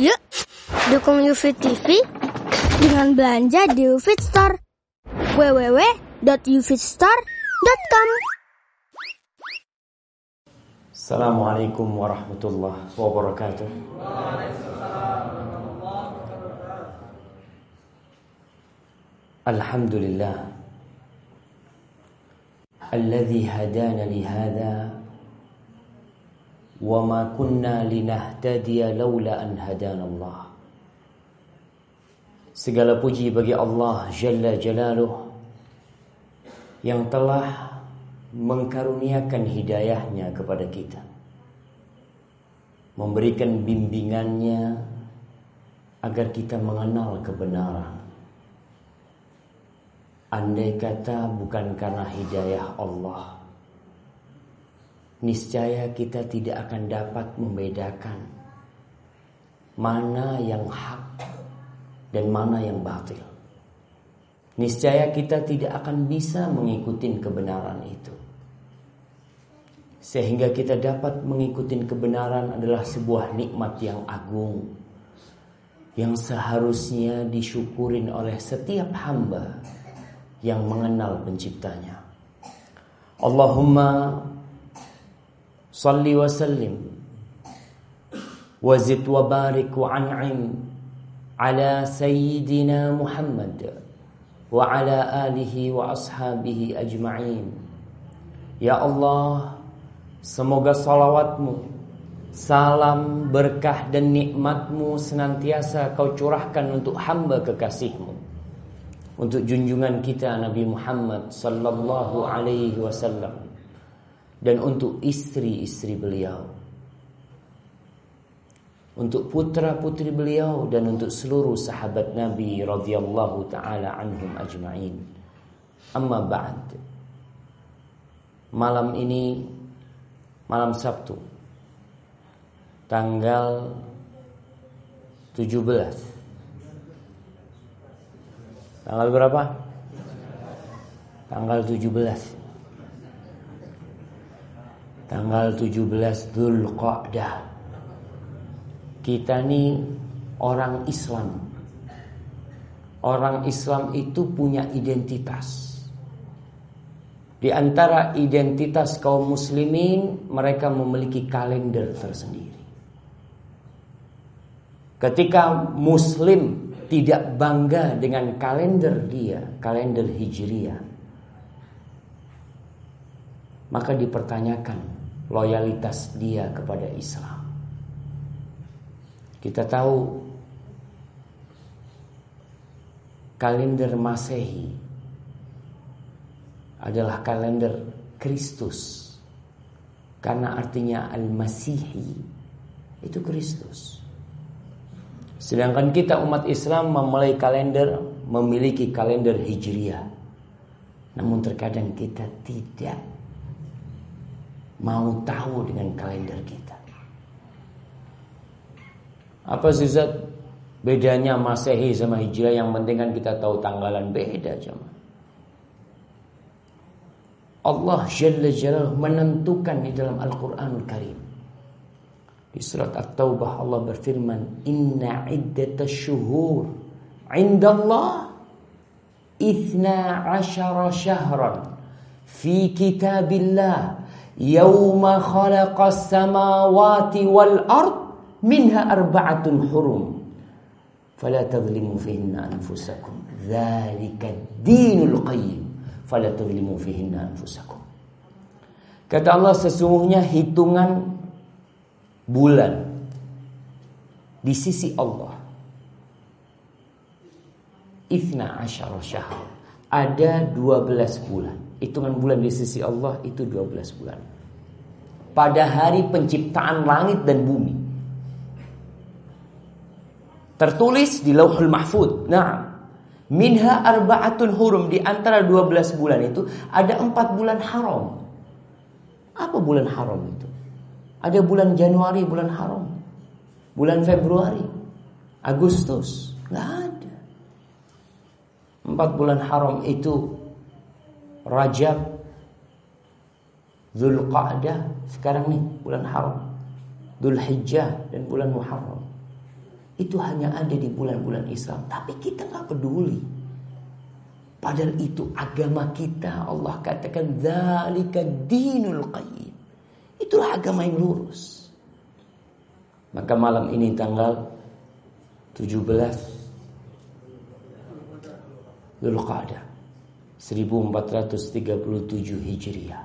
Yuk, dukung UFIT TV dengan belanja di UFIT Store. www.ufitstore.com Assalamualaikum warahmatullahi wabarakatuh. Alhamdulillah. Alladhi hadana lihada wa ma kunna linahtadiya laula an hadana Allah. Segala puji bagi Allah Jalla Jalaluh yang telah mengkaruniakan hidayahnya kepada kita. Memberikan bimbingannya agar kita mengenal kebenaran. Andai kata bukan karena hidayah Allah, niscaya kita tidak akan dapat membedakan mana yang hak dan mana yang batil. Niscaya kita tidak akan bisa mengikuti kebenaran itu. Sehingga kita dapat mengikuti kebenaran adalah sebuah nikmat yang agung yang seharusnya disyukurin oleh setiap hamba yang mengenal penciptanya. Allahumma salli wa sallim. Wa zid wa barik wa an'im ala sayyidina Muhammad wa ala alihi wa ashabihi ajma'in. Ya Allah, semoga salawatmu, salam, berkah dan nikmatmu senantiasa kau curahkan untuk hamba kekasihmu. Untuk junjungan kita Nabi Muhammad sallallahu alaihi wasallam dan untuk istri-istri beliau untuk putra-putri beliau dan untuk seluruh sahabat Nabi radhiyallahu taala anhum ajma'in amma ba'd malam ini malam Sabtu tanggal 17 Tanggal berapa? Tanggal 17. Tanggal 17 Dzulqa'dah. Kita nih orang Islam. Orang Islam itu punya identitas. Di antara identitas kaum muslimin, mereka memiliki kalender tersendiri. Ketika muslim tidak bangga dengan kalender dia, kalender Hijriah, maka dipertanyakan loyalitas dia kepada Islam. Kita tahu kalender Masehi adalah kalender Kristus. Karena artinya Al-Masihi itu Kristus. Sedangkan kita umat Islam memulai kalender memiliki kalender Hijriah. Namun terkadang kita tidak mau tahu dengan kalender kita. Apa sih Zat? Bedanya Masehi sama Hijriah yang penting kan kita tahu tanggalan beda cuma. Allah Jalla Jalla menentukan di dalam Al-Qur'an Karim. Di surat At-Taubah Allah berfirman, "Inna iddatash syuhur 'indallah ithna 'ashara syahran fi kitabillah يوم khalaqas samawati wal ard minha arba'atun hurum. Fala فيهن fihinna anfusakum. Dzalika dinul qayyim. Fala فيهن fihinna kata Allah sesungguhnya hitungan bulan di sisi Allah. Ifna asyara syahr. Ada 12 bulan. Hitungan bulan di sisi Allah itu 12 bulan. Pada hari penciptaan langit dan bumi. Tertulis di Lauhul Mahfud. Nah, minha arba'atun hurum di antara 12 bulan itu ada 4 bulan haram. Apa bulan haram itu? Ada bulan Januari, bulan haram. Bulan Februari, Agustus, nggak ada. Empat bulan haram itu Rajab, Zulqa'dah, sekarang nih bulan haram. Dzulhijjah dan bulan Muharram. itu hanya ada di bulan-bulan Islam, tapi kita nggak peduli. Padahal itu agama kita. Allah katakan zalika dinul qayyim. Itulah agama yang lurus. Maka malam ini tanggal 17 Dzulqa'dah 1437 Hijriah.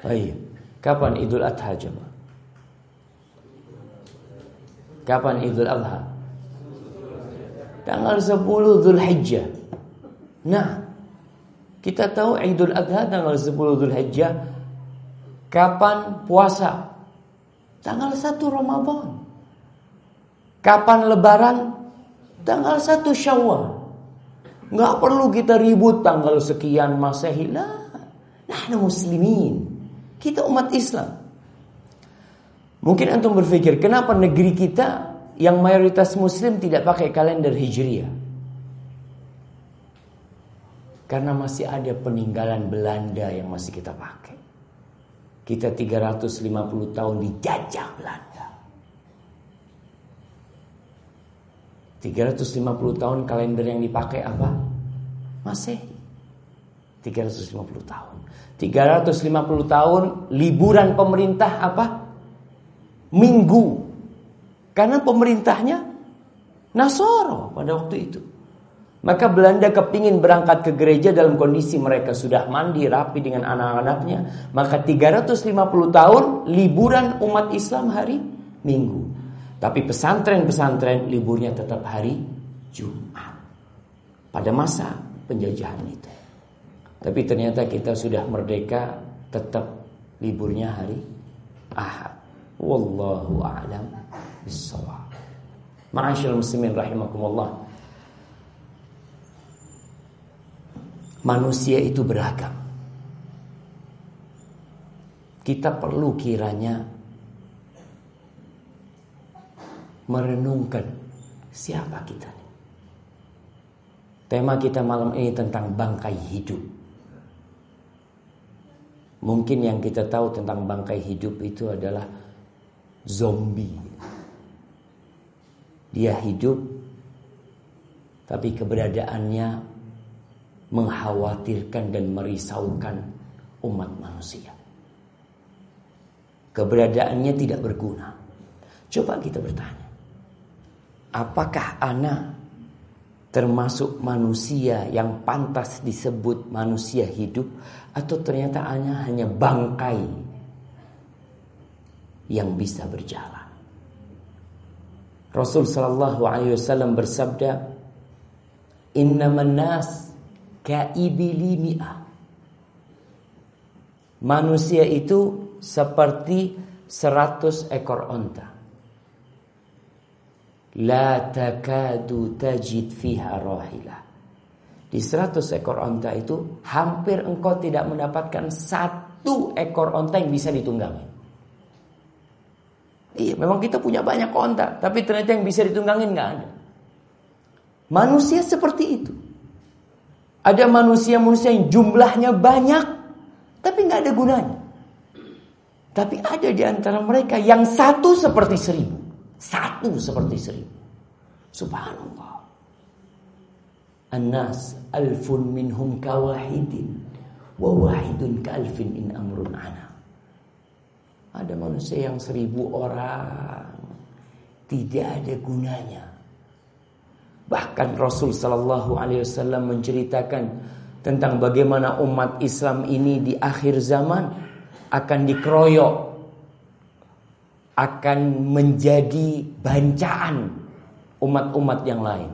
Baik. Kapan Idul Adha jemaah? Kapan Idul Adha? Tanggal 10 Zulhijjah. Nah, kita tahu Idul Adha tanggal 10 Zulhijjah. Kapan puasa? Tanggal 1 Ramadan. Kapan lebaran? Tanggal 1 Syawal. Nggak perlu kita ribut tanggal sekian Masehi. Nah, nah muslimin. Kita umat Islam. Mungkin antum berpikir, kenapa negeri kita yang mayoritas muslim tidak pakai kalender hijriah? Karena masih ada peninggalan Belanda yang masih kita pakai. Kita 350 tahun dijajah Belanda. 350 tahun kalender yang dipakai apa? Masih 350 tahun. 350 tahun liburan pemerintah apa? minggu. Karena pemerintahnya Nasoro pada waktu itu. Maka Belanda kepingin berangkat ke gereja dalam kondisi mereka sudah mandi rapi dengan anak-anaknya. Maka 350 tahun liburan umat Islam hari Minggu. Tapi pesantren-pesantren liburnya tetap hari Jumat. Pada masa penjajahan itu. Tapi ternyata kita sudah merdeka tetap liburnya hari Ahad. Wallahu a'lam bissawab. Ma'asyiral muslimin rahimakumullah. Manusia itu beragam. Kita perlu kiranya merenungkan siapa kita. Tema kita malam ini tentang bangkai hidup. Mungkin yang kita tahu tentang bangkai hidup itu adalah zombie. Dia hidup tapi keberadaannya mengkhawatirkan dan merisaukan umat manusia. Keberadaannya tidak berguna. Coba kita bertanya. Apakah anak termasuk manusia yang pantas disebut manusia hidup atau ternyata anak hanya bangkai yang bisa berjalan. Rasul sallallahu alaihi wasallam bersabda, "Innaman nas kaibili mi'ah." Manusia itu seperti seratus ekor onta. La takadu tajid fiha rohilah. Di seratus ekor onta itu hampir engkau tidak mendapatkan satu ekor onta yang bisa ditunggangi. Iya, memang kita punya banyak onta, tapi ternyata yang bisa ditunggangin nggak ada. Manusia seperti itu. Ada manusia-manusia yang jumlahnya banyak, tapi nggak ada gunanya. Tapi ada di antara mereka yang satu seperti seribu. Satu seperti seribu. Subhanallah. Anas alfun minhum kawahidin. Wa wahidun ka alfin in amrun ana. Ada manusia yang seribu orang tidak ada gunanya. Bahkan Rasul Shallallahu Alaihi Wasallam menceritakan tentang bagaimana umat Islam ini di akhir zaman akan dikeroyok, akan menjadi bancaan umat-umat yang lain.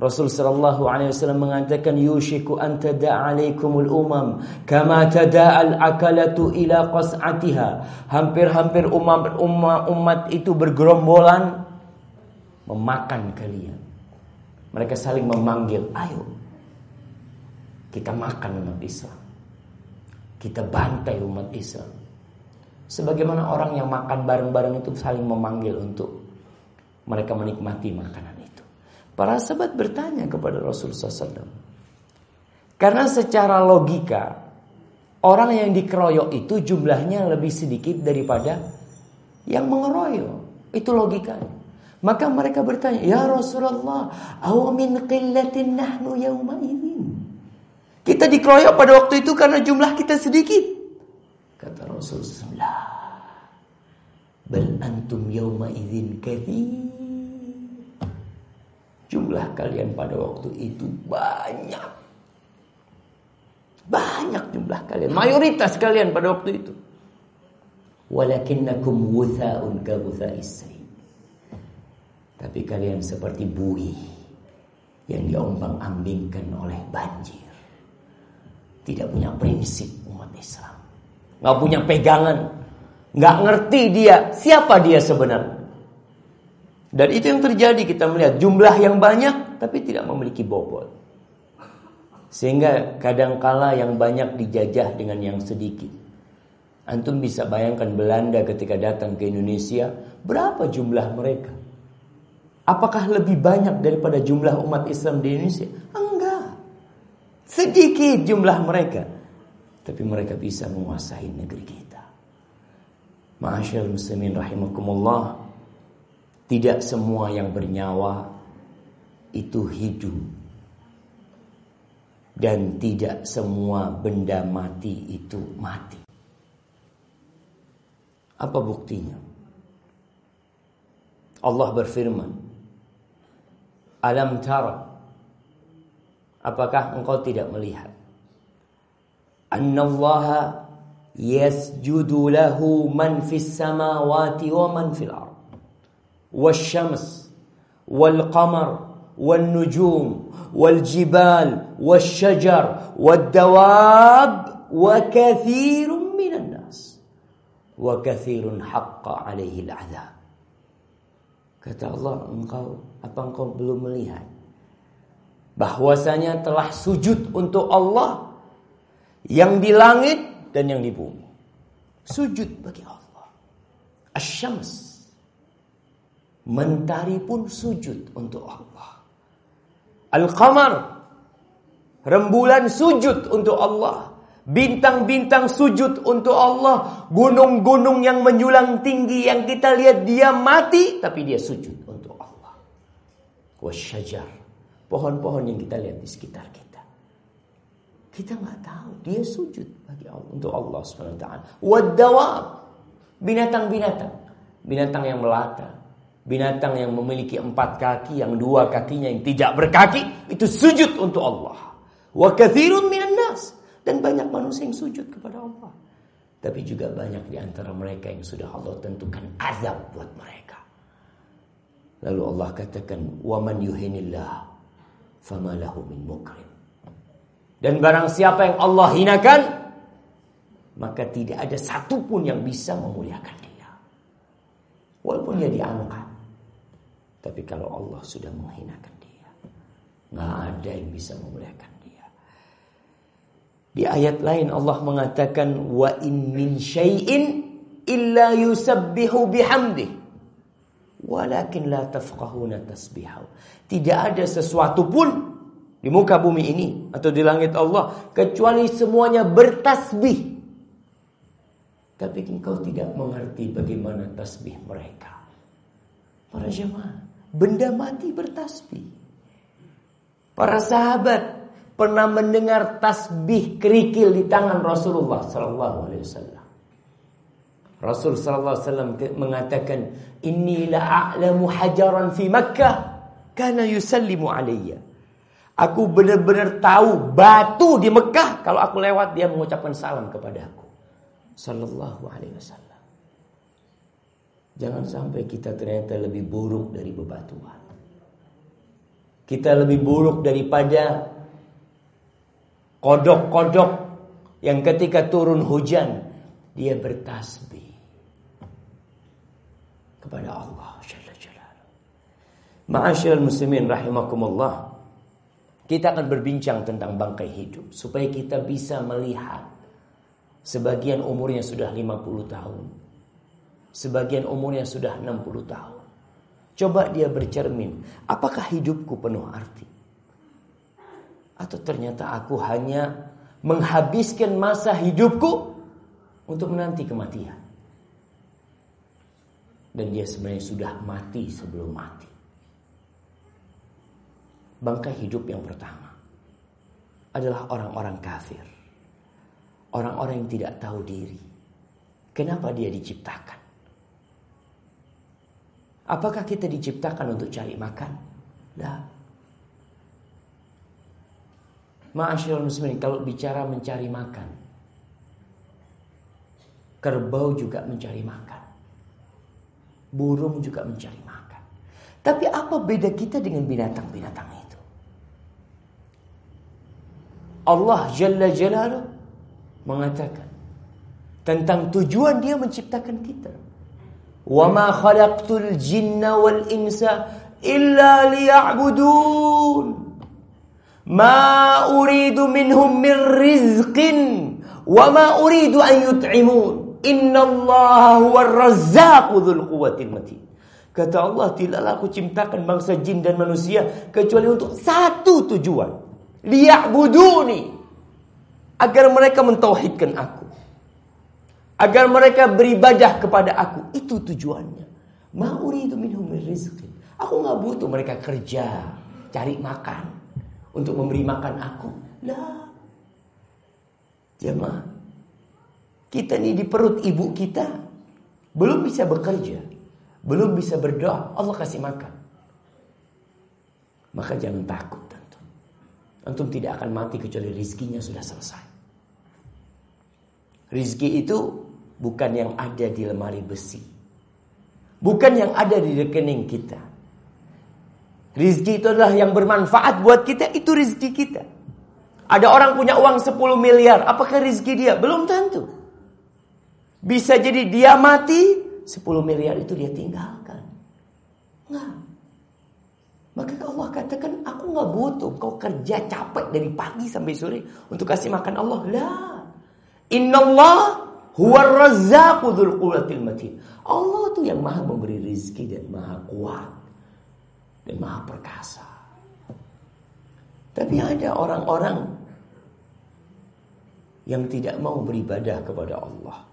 Rasul sallallahu alaihi wasallam mengatakan yushiku an tada'a alaikumul umam kama tada'al akalatu ila qas'atiha. Hampir-hampir umat, umat umat itu bergerombolan memakan kalian. Mereka saling memanggil, "Ayo kita makan umat Islam. Kita bantai umat Islam." Sebagaimana orang yang makan bareng-bareng itu saling memanggil untuk mereka menikmati makanan Para sahabat bertanya kepada Rasulullah SAW. Karena secara logika, orang yang dikeroyok itu jumlahnya lebih sedikit daripada yang mengeroyok. Itu logikanya. Maka mereka bertanya, "Ya Rasulullah, aw min qillatin nahnu yawma idzin?" Kita dikeroyok pada waktu itu karena jumlah kita sedikit. Kata Rasulullah, "Bal antum yawma idzin katsir." Jumlah kalian pada waktu itu banyak. Banyak jumlah kalian, mayoritas kalian pada waktu itu. Walakinnakum wutha'un Tapi kalian seperti buih yang diombang-ambingkan oleh banjir. Tidak punya prinsip umat Islam. Nggak punya pegangan. Nggak ngerti dia siapa dia sebenarnya. Dan itu yang terjadi kita melihat jumlah yang banyak tapi tidak memiliki bobot. Sehingga kadangkala yang banyak dijajah dengan yang sedikit. Antum bisa bayangkan Belanda ketika datang ke Indonesia, berapa jumlah mereka? Apakah lebih banyak daripada jumlah umat Islam di Indonesia? Enggak. Sedikit jumlah mereka. Tapi mereka bisa menguasai negeri kita. Ma'asyal muslimin rahimakumullah. Tidak semua yang bernyawa itu hidup. Dan tidak semua benda mati itu mati. Apa buktinya? Allah berfirman, Alam tara Apakah engkau tidak melihat? أن الله يسجد له من في السماوات ومن في الأرض والشمس والقمر والنجوم والجبال والشجر والدواب وكثير من الناس وكثير حق عليه العذاب. Kata Allah engkau apa engkau belum melihat bahwasanya telah sujud untuk Allah yang di langit dan yang di bumi. Sujud bagi Allah. Asyams Mentari pun sujud untuk Allah. Al-Qamar. Rembulan sujud untuk Allah. Bintang-bintang sujud untuk Allah. Gunung-gunung yang menyulang tinggi yang kita lihat dia mati. Tapi dia sujud untuk Allah. Wasyajar. Pohon-pohon yang kita lihat di sekitar kita. Kita nggak tahu. Dia sujud bagi Allah. Untuk Allah SWT. Wadawab. Binatang-binatang. Binatang yang melata Binatang yang memiliki empat kaki, yang dua kakinya yang tidak berkaki, itu sujud untuk Allah. Wa kathirun minan nas. Dan banyak manusia yang sujud kepada Allah. Tapi juga banyak di antara mereka yang sudah Allah tentukan azab buat mereka. Lalu Allah katakan, "Wa man yuhinillah fama lahu min mukrim." Dan barang siapa yang Allah hinakan, maka tidak ada satupun yang bisa memuliakan dia. Walaupun dia diangkat. Tapi kalau Allah sudah menghinakan dia, nggak ada yang bisa memuliakan dia. Di ayat lain Allah mengatakan wa in min syai'in illa yusabbihu bihamdi walakin la tafqahuna tasbihahu. Tidak ada sesuatu pun di muka bumi ini atau di langit Allah kecuali semuanya bertasbih. Tapi engkau tidak mengerti bagaimana tasbih mereka. Para jemaah, benda mati bertasbih. Para sahabat pernah mendengar tasbih kerikil di tangan Rasulullah sallallahu alaihi wasallam. Rasul sallallahu alaihi wasallam mengatakan, "Inni la a'lamu hajaran fi Makkah kana yusallimu alayya." Aku benar-benar tahu batu di Mekah kalau aku lewat dia mengucapkan salam kepada aku. Sallallahu alaihi wasallam. Jangan sampai kita ternyata lebih buruk dari bebatuan. Kita lebih buruk daripada kodok-kodok yang ketika turun hujan dia bertasbih kepada Allah. Ma'asyiral muslimin rahimakumullah. Kita akan berbincang tentang bangkai hidup supaya kita bisa melihat sebagian umurnya sudah 50 tahun, Sebagian umurnya sudah 60 tahun. Coba dia bercermin, apakah hidupku penuh arti? Atau ternyata aku hanya menghabiskan masa hidupku untuk menanti kematian. Dan dia sebenarnya sudah mati sebelum mati. Bangkai hidup yang pertama adalah orang-orang kafir. Orang-orang yang tidak tahu diri. Kenapa dia diciptakan? Apakah kita diciptakan untuk cari makan? Tidak. Ma'asyil muslimin kalau bicara mencari makan. Kerbau juga mencari makan. Burung juga mencari makan. Tapi apa beda kita dengan binatang-binatang itu? Allah Jalla Jalaluh mengatakan tentang tujuan dia menciptakan kita. Wa ma khalaqtul jinna wal insa illa liya'budun. Ma uridu minhum min rizqin wa ma uridu an yut'imun. Inna Allah huwa razzaqu dzul quwwatil matin. Kata Allah, tidaklah aku ciptakan bangsa jin dan manusia kecuali untuk satu tujuan. Liya'buduni. Agar mereka mentauhidkan aku. Agar mereka beribadah kepada aku. Itu tujuannya. Ma uridu minhum min rizqin. Aku nggak butuh mereka kerja, cari makan untuk memberi makan aku. Lah. Jemaah. Kita ini di perut ibu kita belum bisa bekerja, belum bisa berdoa, Allah kasih makan. Maka jangan takut. Antum tidak akan mati kecuali rizkinya sudah selesai. Rizki itu bukan yang ada di lemari besi. Bukan yang ada di rekening kita. Rizki itu adalah yang bermanfaat buat kita, itu rizki kita. Ada orang punya uang 10 miliar, apakah rizki dia? Belum tentu. Bisa jadi dia mati, 10 miliar itu dia tinggalkan. Enggak. Maka Allah katakan, aku nggak butuh kau kerja capek dari pagi sampai sore untuk kasih makan Allah. Lah. Inna Allah huwa razzaqu matin. Allah tuh yang maha memberi rizki dan maha kuat dan maha perkasa. Tapi ada orang-orang yang tidak mau beribadah kepada Allah.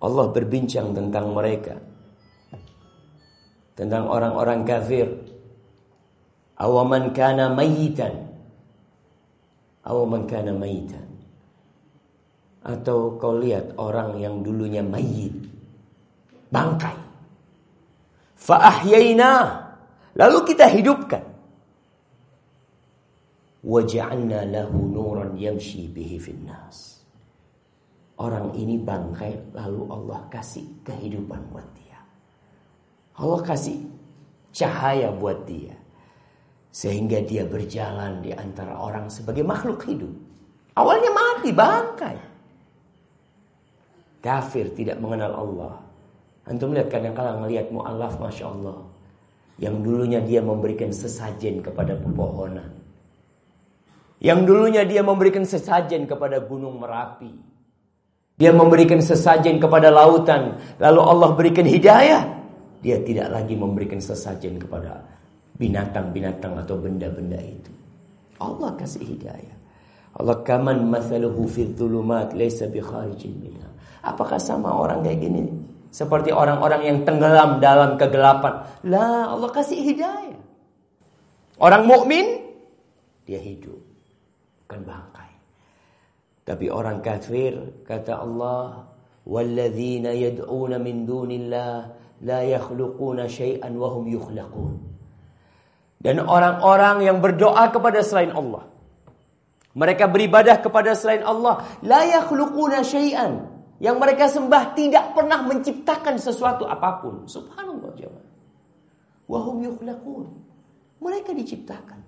Allah berbincang tentang mereka. Tentang orang-orang kafir. Awaman kana mayitan. Awaman kana mayitan. Atau kau lihat orang yang dulunya mayit. Bangkai. Fa'ahyainah. Lalu kita hidupkan. Waja'alna lahu nuran yamshi bihi finnas. Orang ini bangkai lalu Allah kasih kehidupan buat dia. Allah kasih cahaya buat dia. Sehingga dia berjalan di antara orang sebagai makhluk hidup. Awalnya mati bangkai. Kafir tidak mengenal Allah. Antum lihat kadang-kadang melihat mu'alaf Masya Allah. Yang dulunya dia memberikan sesajen kepada pepohonan. Yang dulunya dia memberikan sesajen kepada gunung Merapi. Dia memberikan sesajen kepada lautan. Lalu Allah berikan hidayah. Dia tidak lagi memberikan sesajen kepada binatang-binatang atau benda-benda itu. Allah kasih hidayah. Allah kaman mathaluhu fi dhulumat laysa bi kharijin minha. Apakah sama orang kayak gini? Seperti orang-orang yang tenggelam dalam kegelapan. Lah, Allah kasih hidayah. Orang mukmin dia hidup, bukan bangkai. Tapi orang kafir kata Allah, "Walladzina yad'una min dunillah la yakhluquna syai'an wa hum yukhlaqun." Dan orang-orang yang berdoa kepada selain Allah, mereka beribadah kepada selain Allah, la yakhluquna syai'an yang mereka sembah tidak pernah menciptakan sesuatu apa pun. Subhanallah jemaah. Wahum yukhlaqun. Mereka diciptakan.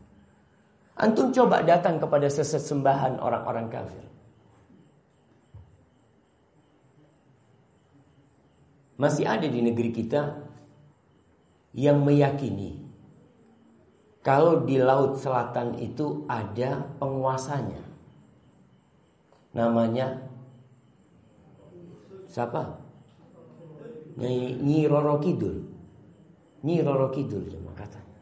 Antum coba datang kepada sesembahan orang-orang kafir. Masih ada di negeri kita yang meyakini kalau di laut selatan itu ada penguasanya. Namanya Siapa? Nyi Roro Kidul. Nyi Roro Kidul cuma katanya.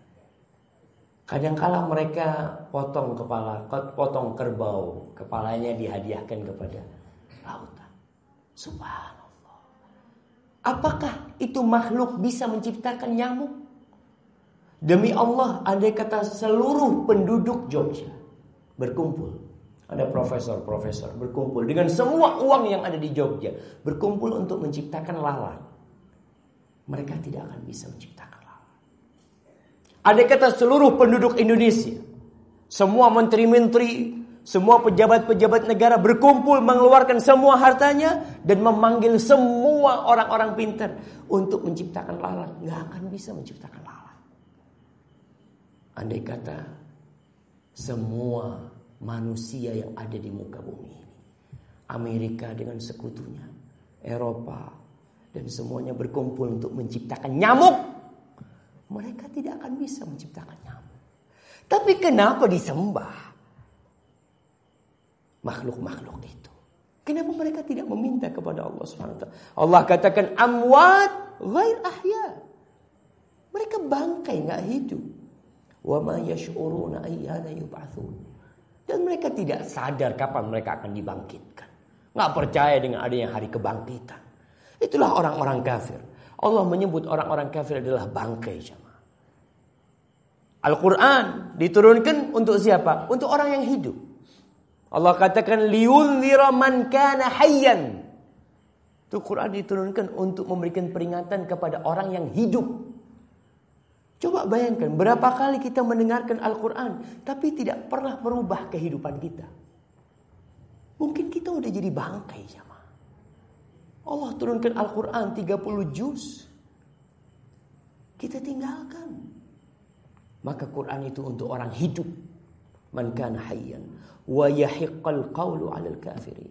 Kadangkala mereka potong kepala, potong kerbau, kepalanya dihadiahkan kepada lautan. Subhanallah. Apakah itu makhluk bisa menciptakan nyamuk? Demi Allah, andai kata seluruh penduduk Jogja berkumpul. Ada profesor-profesor berkumpul dengan semua uang yang ada di Jogja. Berkumpul untuk menciptakan lalat. Mereka tidak akan bisa menciptakan lalat. Andai kata seluruh penduduk Indonesia. Semua menteri-menteri, semua pejabat-pejabat negara berkumpul mengeluarkan semua hartanya dan memanggil semua orang-orang pintar untuk menciptakan lalat. Nggak akan bisa menciptakan lalat. Andai kata semua manusia yang ada di muka bumi ini. Amerika dengan sekutunya, Eropa, dan semuanya berkumpul untuk menciptakan nyamuk. Mereka tidak akan bisa menciptakan nyamuk. Tapi kenapa disembah? makhluk-makhluk itu. Kenapa mereka tidak meminta kepada Allah SWT? Allah katakan amwat ghair ahya. Mereka bangkai nggak hidup. Wa ma yash'uruna ayyana. Dan mereka tidak sadar kapan mereka akan dibangkitkan. Nggak percaya dengan adanya hari kebangkitan. Itulah orang-orang kafir. Allah menyebut orang-orang kafir adalah bangkai jemaah. Al-Quran diturunkan untuk siapa? Untuk orang yang hidup. Allah katakan liunzira man kana hayyan. Itu Quran diturunkan untuk memberikan peringatan kepada orang yang hidup. Coba bayangkan berapa kali kita mendengarkan Al-Quran tapi tidak pernah merubah kehidupan kita. Mungkin kita udah jadi bangkai sama. Allah turunkan Al-Quran 30 juz. Kita tinggalkan. Maka Quran itu untuk orang hidup. Man kana hayyan wa yahiqqal qawlu 'alal kafirin.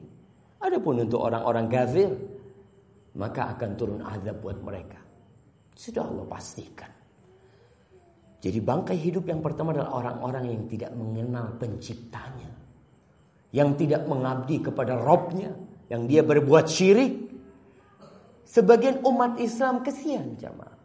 Adapun untuk orang-orang kafir maka akan turun azab buat mereka. Sudah Allah pastikan. Jadi bangkai hidup yang pertama adalah orang-orang yang tidak mengenal penciptanya. Yang tidak mengabdi kepada Robnya. Yang dia berbuat syirik. Sebagian umat Islam kesian jamaah.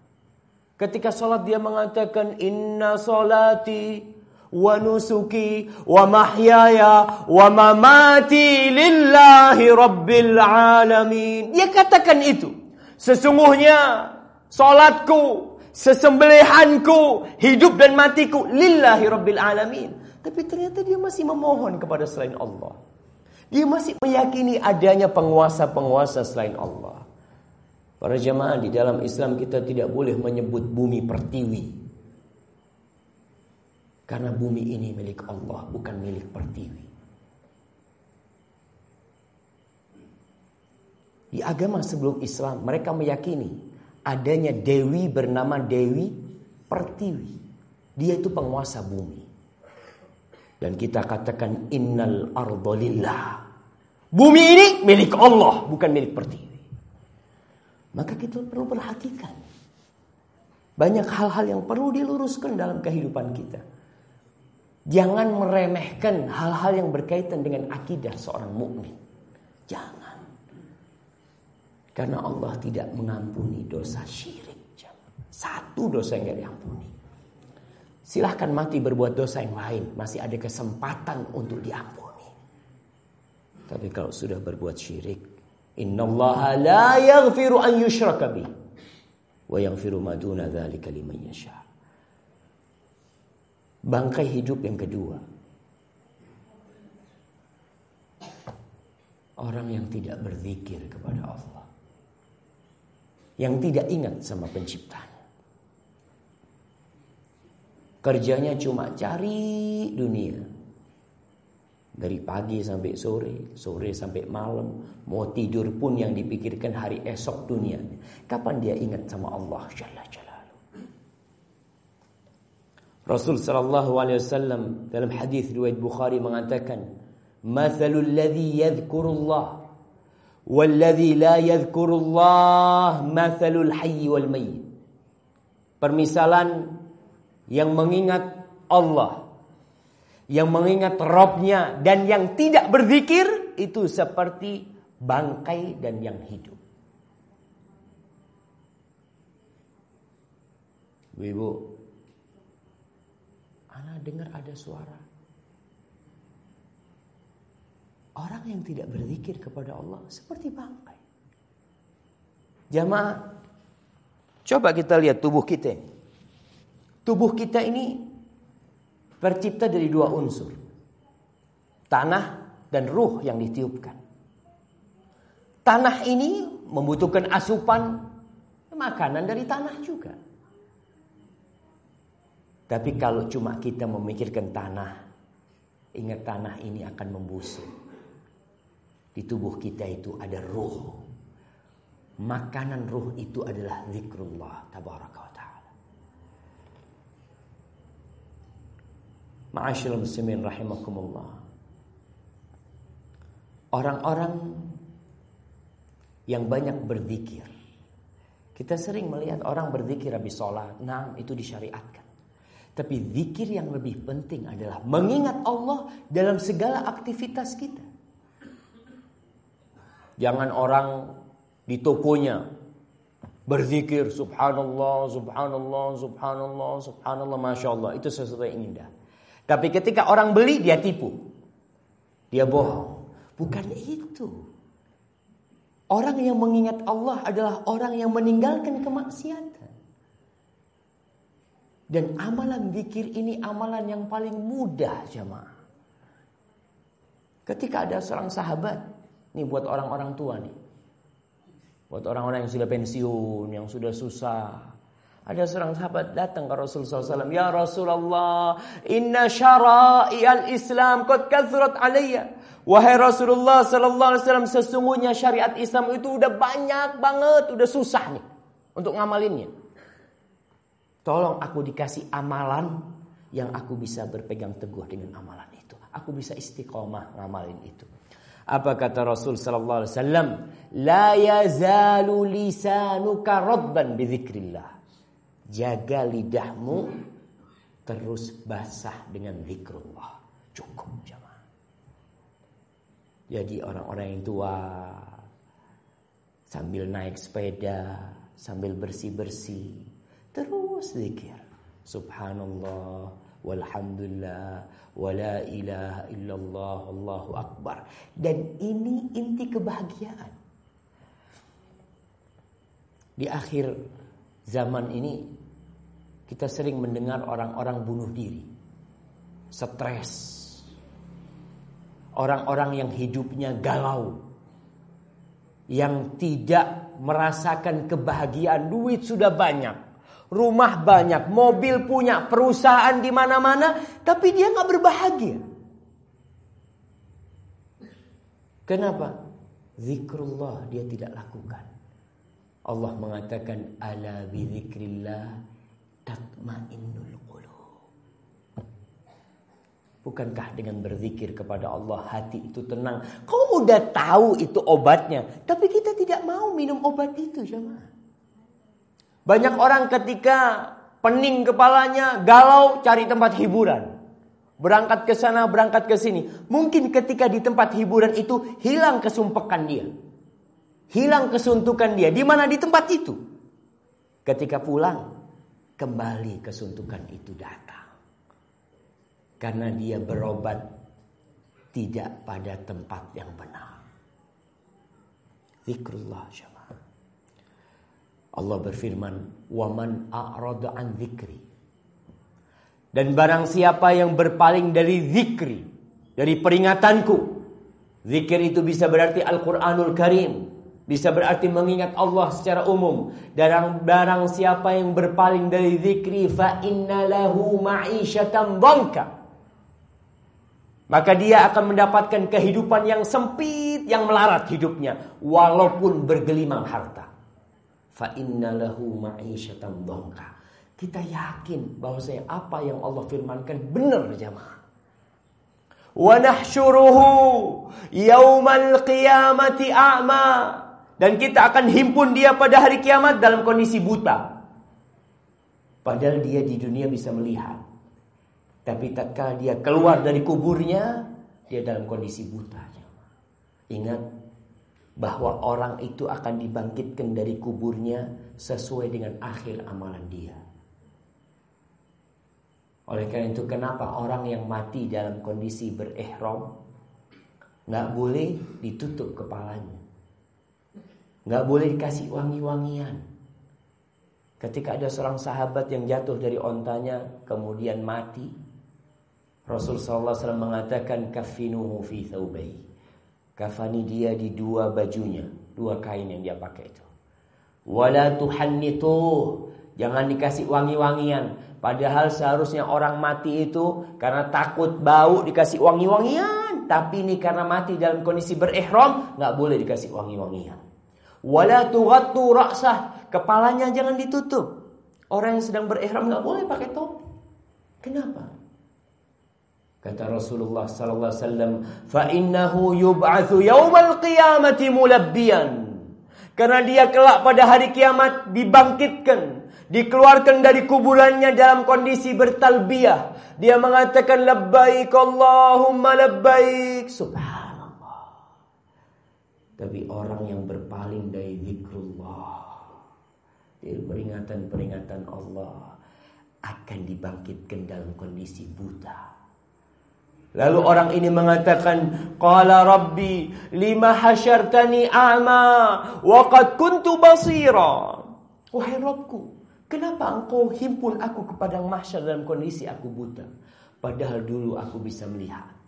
Ketika sholat dia mengatakan inna solati wa nusuki wa mahyaya wa mamati lillahi rabbil alamin. Dia katakan itu. Sesungguhnya salatku, sesembelihanku, hidup dan matiku lillahi rabbil alamin. Tapi ternyata dia masih memohon kepada selain Allah. Dia masih meyakini adanya penguasa-penguasa selain Allah. Para jemaah di dalam Islam kita tidak boleh menyebut bumi pertiwi. Karena bumi ini milik Allah, bukan milik pertiwi. Di agama sebelum Islam, mereka meyakini adanya dewi bernama Dewi Pertiwi. Dia itu penguasa bumi. Dan kita katakan innal ardolillah. Bumi ini milik Allah, bukan milik pertiwi. Maka kita perlu perhatikan. Banyak hal-hal yang perlu diluruskan dalam kehidupan kita. Jangan meremehkan hal-hal yang berkaitan dengan akidah seorang mukmin. Jangan. Karena Allah tidak mengampuni dosa syirik. Satu dosa yang tidak diampuni. Silahkan mati berbuat dosa yang lain. Masih ada kesempatan untuk diampuni. Tapi kalau sudah berbuat syirik. Inna Allah la yaghfiru an yushraka bih. Wa yaghfiru maduna dhalika liman yasha. Bangkai hidup yang kedua. Orang yang tidak berzikir kepada Allah. Yang tidak ingat sama penciptanya. Kerjanya cuma cari dunia. Dari pagi sampai sore, sore sampai malam, mau tidur pun yang dipikirkan hari esok dunia. Kapan dia ingat sama Allah Jalla Jalla. Rasul sallallahu alaihi wasallam dalam hadis riwayat Bukhari mengatakan, "Mathalul ladzi yadhkurullah wal ladzi la yadhkurullah mathalul hayy wal mayyit." Permisalan yang mengingat Allah, yang mengingat Robnya dan yang tidak berzikir itu seperti bangkai dan yang hidup. Ibu, Ana dengar ada suara. Orang yang tidak berzikir kepada Allah seperti bangkai. Jamaah, coba kita lihat tubuh kita. Tubuh kita ini tercipta dari dua unsur. Tanah dan ruh yang ditiupkan. Tanah ini membutuhkan asupan makanan dari tanah juga. Tapi kalau cuma kita memikirkan tanah, ingat tanah ini akan membusuk. Di tubuh kita itu ada ruh. Makanan ruh itu adalah zikrullah tabaraka wa ta'ala. Ma'asyiral muslimin rahimakumullah. Orang-orang yang banyak berzikir. Kita sering melihat orang berzikir habis sholat. Nah, itu disyariatkan. Tapi zikir yang lebih penting adalah mengingat Allah dalam segala aktivitas kita. Jangan orang di tokonya berzikir subhanallah, subhanallah, subhanallah, subhanallah, masya Allah. Itu sesuatu yang indah. Tapi ketika orang beli dia tipu. Dia bohong. Bukan itu. Orang yang mengingat Allah adalah orang yang meninggalkan kemaksiatan. Dan amalan zikir ini amalan yang paling mudah jemaah. Ketika ada seorang sahabat, ini buat orang-orang tua nih. Buat orang-orang yang sudah pensiun, yang sudah susah. Ada seorang sahabat datang ke Rasulullah SAW. Ya Rasulullah, inna syara'i al-Islam qad kathurat alayya. Wahai Rasulullah Sallallahu Alaihi Wasallam, sesungguhnya syariat Islam itu udah banyak banget, udah susah nih untuk ngamalinnya. Tolong aku dikasih amalan yang aku bisa berpegang teguh dengan amalan itu. Aku bisa istiqomah ngamalin itu. Apa kata Rasul sallallahu alaihi wasallam? La yazalu lisanuka radban bidzikrillah. Jaga lidahmu terus basah dengan zikrullah. Cukup jemaah. Jadi orang-orang yang tua sambil naik sepeda, sambil bersih-bersih, Terus zikir. Subhanallah, walhamdulillah, wala ilaha illallah, Allahu akbar. Dan ini inti kebahagiaan. Di akhir zaman ini kita sering mendengar orang-orang bunuh diri. Stres. Orang-orang yang hidupnya galau. Yang tidak merasakan kebahagiaan, duit sudah banyak rumah banyak, mobil punya, perusahaan di mana-mana, tapi dia nggak berbahagia. Kenapa? Zikrullah dia tidak lakukan. Allah mengatakan ala bi zikrillah tatmainnul. Bukankah dengan berzikir kepada Allah hati itu tenang? Kau udah tahu itu obatnya, tapi kita tidak mau minum obat itu, jemaah. Banyak orang ketika pening kepalanya, galau, cari tempat hiburan. Berangkat ke sana, berangkat ke sini. Mungkin ketika di tempat hiburan itu hilang kesumpekan dia. Hilang kesuntukan dia. Di mana di tempat itu? Ketika pulang, kembali kesuntukan itu datang. Karena dia berobat tidak pada tempat yang benar. Zikrullah syabah. Allah berfirman, "Waman a'rada an dzikri." Dan barang siapa yang berpaling dari zikri, dari peringatanku. Zikir itu bisa berarti Al-Qur'anul Karim, bisa berarti mengingat Allah secara umum. Dan barang siapa yang berpaling dari zikri fa innalahu ma'isyatan dhanka. Maka dia akan mendapatkan kehidupan yang sempit, yang melarat hidupnya walaupun bergelimang harta fa innalahu ma'isyatan dhanka. Kita yakin bahwa saya apa yang Allah firmankan benar jemaah. Wa nahsyuruhu yaumal qiyamati a'ma. Dan kita akan himpun dia pada hari kiamat dalam kondisi buta. Padahal dia di dunia bisa melihat. Tapi tatkala dia keluar dari kuburnya, dia dalam kondisi buta. Ingat, bahwa orang itu akan dibangkitkan dari kuburnya sesuai dengan akhir amalan dia. Oleh karena itu kenapa orang yang mati dalam kondisi berihram nggak boleh ditutup kepalanya. Nggak boleh dikasih wangi-wangian. Ketika ada seorang sahabat yang jatuh dari ontanya kemudian mati, Rasul sallallahu alaihi wasallam mengatakan kafinuhu fi thawbai. Kafani dia di dua bajunya, dua kain yang dia pakai itu. Wala tuhannitu, jangan dikasih wangi-wangian. Padahal seharusnya orang mati itu karena takut bau dikasih wangi-wangian, tapi ini karena mati dalam kondisi berihram nggak boleh dikasih wangi-wangian. Wala tughattu ra'sah. Kepalanya jangan ditutup. Orang yang sedang berihram nggak boleh pakai topi. Kenapa? Kata Rasulullah sallallahu alaihi wasallam, "Fa innahu yub'atsu yaumal qiyamati mulabbiyan." Karena dia kelak pada hari kiamat dibangkitkan, dikeluarkan dari kuburannya dalam kondisi bertalbiyah. Dia mengatakan labbaik Allahumma labbaik. Subhan tapi orang yang berpaling dari zikrullah dari peringatan-peringatan Allah akan dibangkitkan dalam kondisi buta. Lalu orang ini mengatakan, "Qala Rabbi, lima hasyartani a'ma wa qad kuntu basira." Wahai Rabbku, kenapa engkau himpun aku kepada mahsyar dalam kondisi aku buta? Padahal dulu aku bisa melihat.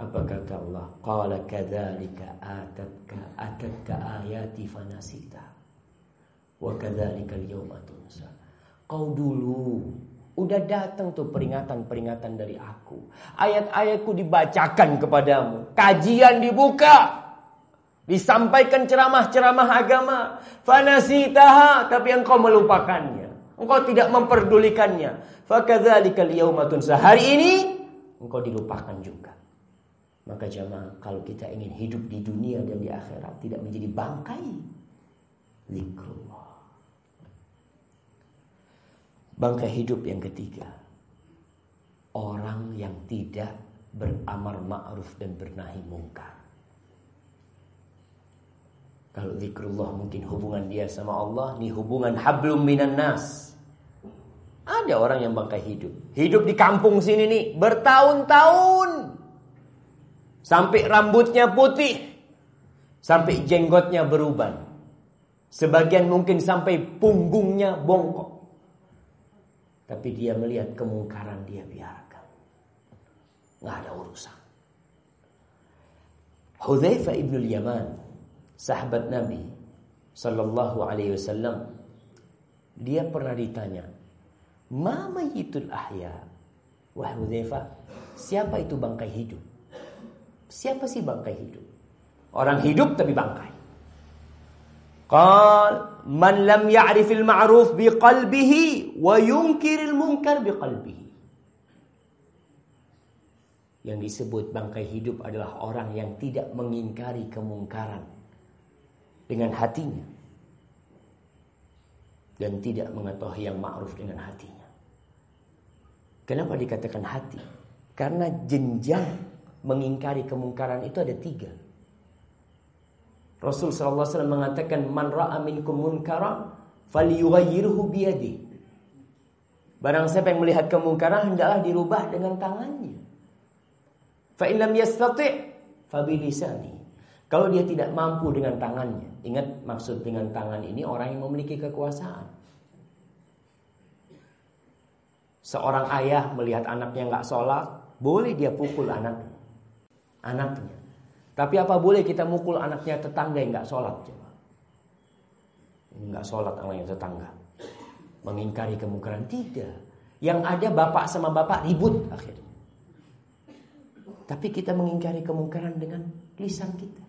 Apa kata Allah? Qala kadzalika atatka atatka ayati fanasita. Wa kadzalika al-yawma tunsa. Kau dulu udah datang tuh peringatan-peringatan dari aku. Ayat-ayatku dibacakan kepadamu. Kajian dibuka. Disampaikan ceramah-ceramah agama. Fanasitaha tapi engkau melupakannya. Engkau tidak memperdulikannya. Fakadzalika al-yawma tunsa. Hari ini engkau dilupakan juga. Maka jamaah kalau kita ingin hidup di dunia dan di akhirat tidak menjadi bangkai. Zikrullah. Bangkai hidup yang ketiga. Orang yang tidak beramar ma'ruf dan bernahi mungkar. Kalau zikrullah mungkin hubungan dia sama Allah, nih hubungan hablum minan nas. Ada orang yang bangkai hidup. Hidup di kampung sini nih bertahun-tahun. Sampai rambutnya putih. Sampai jenggotnya beruban. Sebagian mungkin sampai punggungnya bongkok. Tapi dia melihat kemungkaran dia biarkan. Nggak ada urusan. Hudzaifah ibn Yaman, sahabat Nabi sallallahu alaihi wasallam, dia pernah ditanya, "Ma mayyitul ahya?" Wahai Hudzaifah, siapa itu bangkai hidup? Siapa sih bangkai hidup? Orang hidup tapi bangkai. Qal man lam ya'rifil ma'ruf biqalbihi wa yunkiril munkar biqalbihi. Yang disebut bangkai hidup adalah orang yang tidak mengingkari kemungkaran dengan hatinya dan tidak mengetahui yang ma'ruf dengan hatinya. Kenapa dikatakan hati? Karena jenjang mengingkari kemungkaran itu ada tiga. Rasul SAW mengatakan man ra'a minkum munkara falyughayyirhu biyadi. Barang siapa yang melihat kemungkaran hendaklah dirubah dengan tangannya. Fa in lam yastati' fa. Kalau dia tidak mampu dengan tangannya, ingat maksud dengan tangan ini orang yang memiliki kekuasaan. Seorang ayah melihat anaknya nggak sholat, boleh dia pukul anaknya anaknya. Tapi apa boleh kita mukul anaknya tetangga yang nggak sholat? Coba. Nggak sholat yang tetangga. Mengingkari kemungkaran tidak. Yang ada bapak sama bapak ribut akhirnya. Tapi kita mengingkari kemungkaran dengan lisan kita.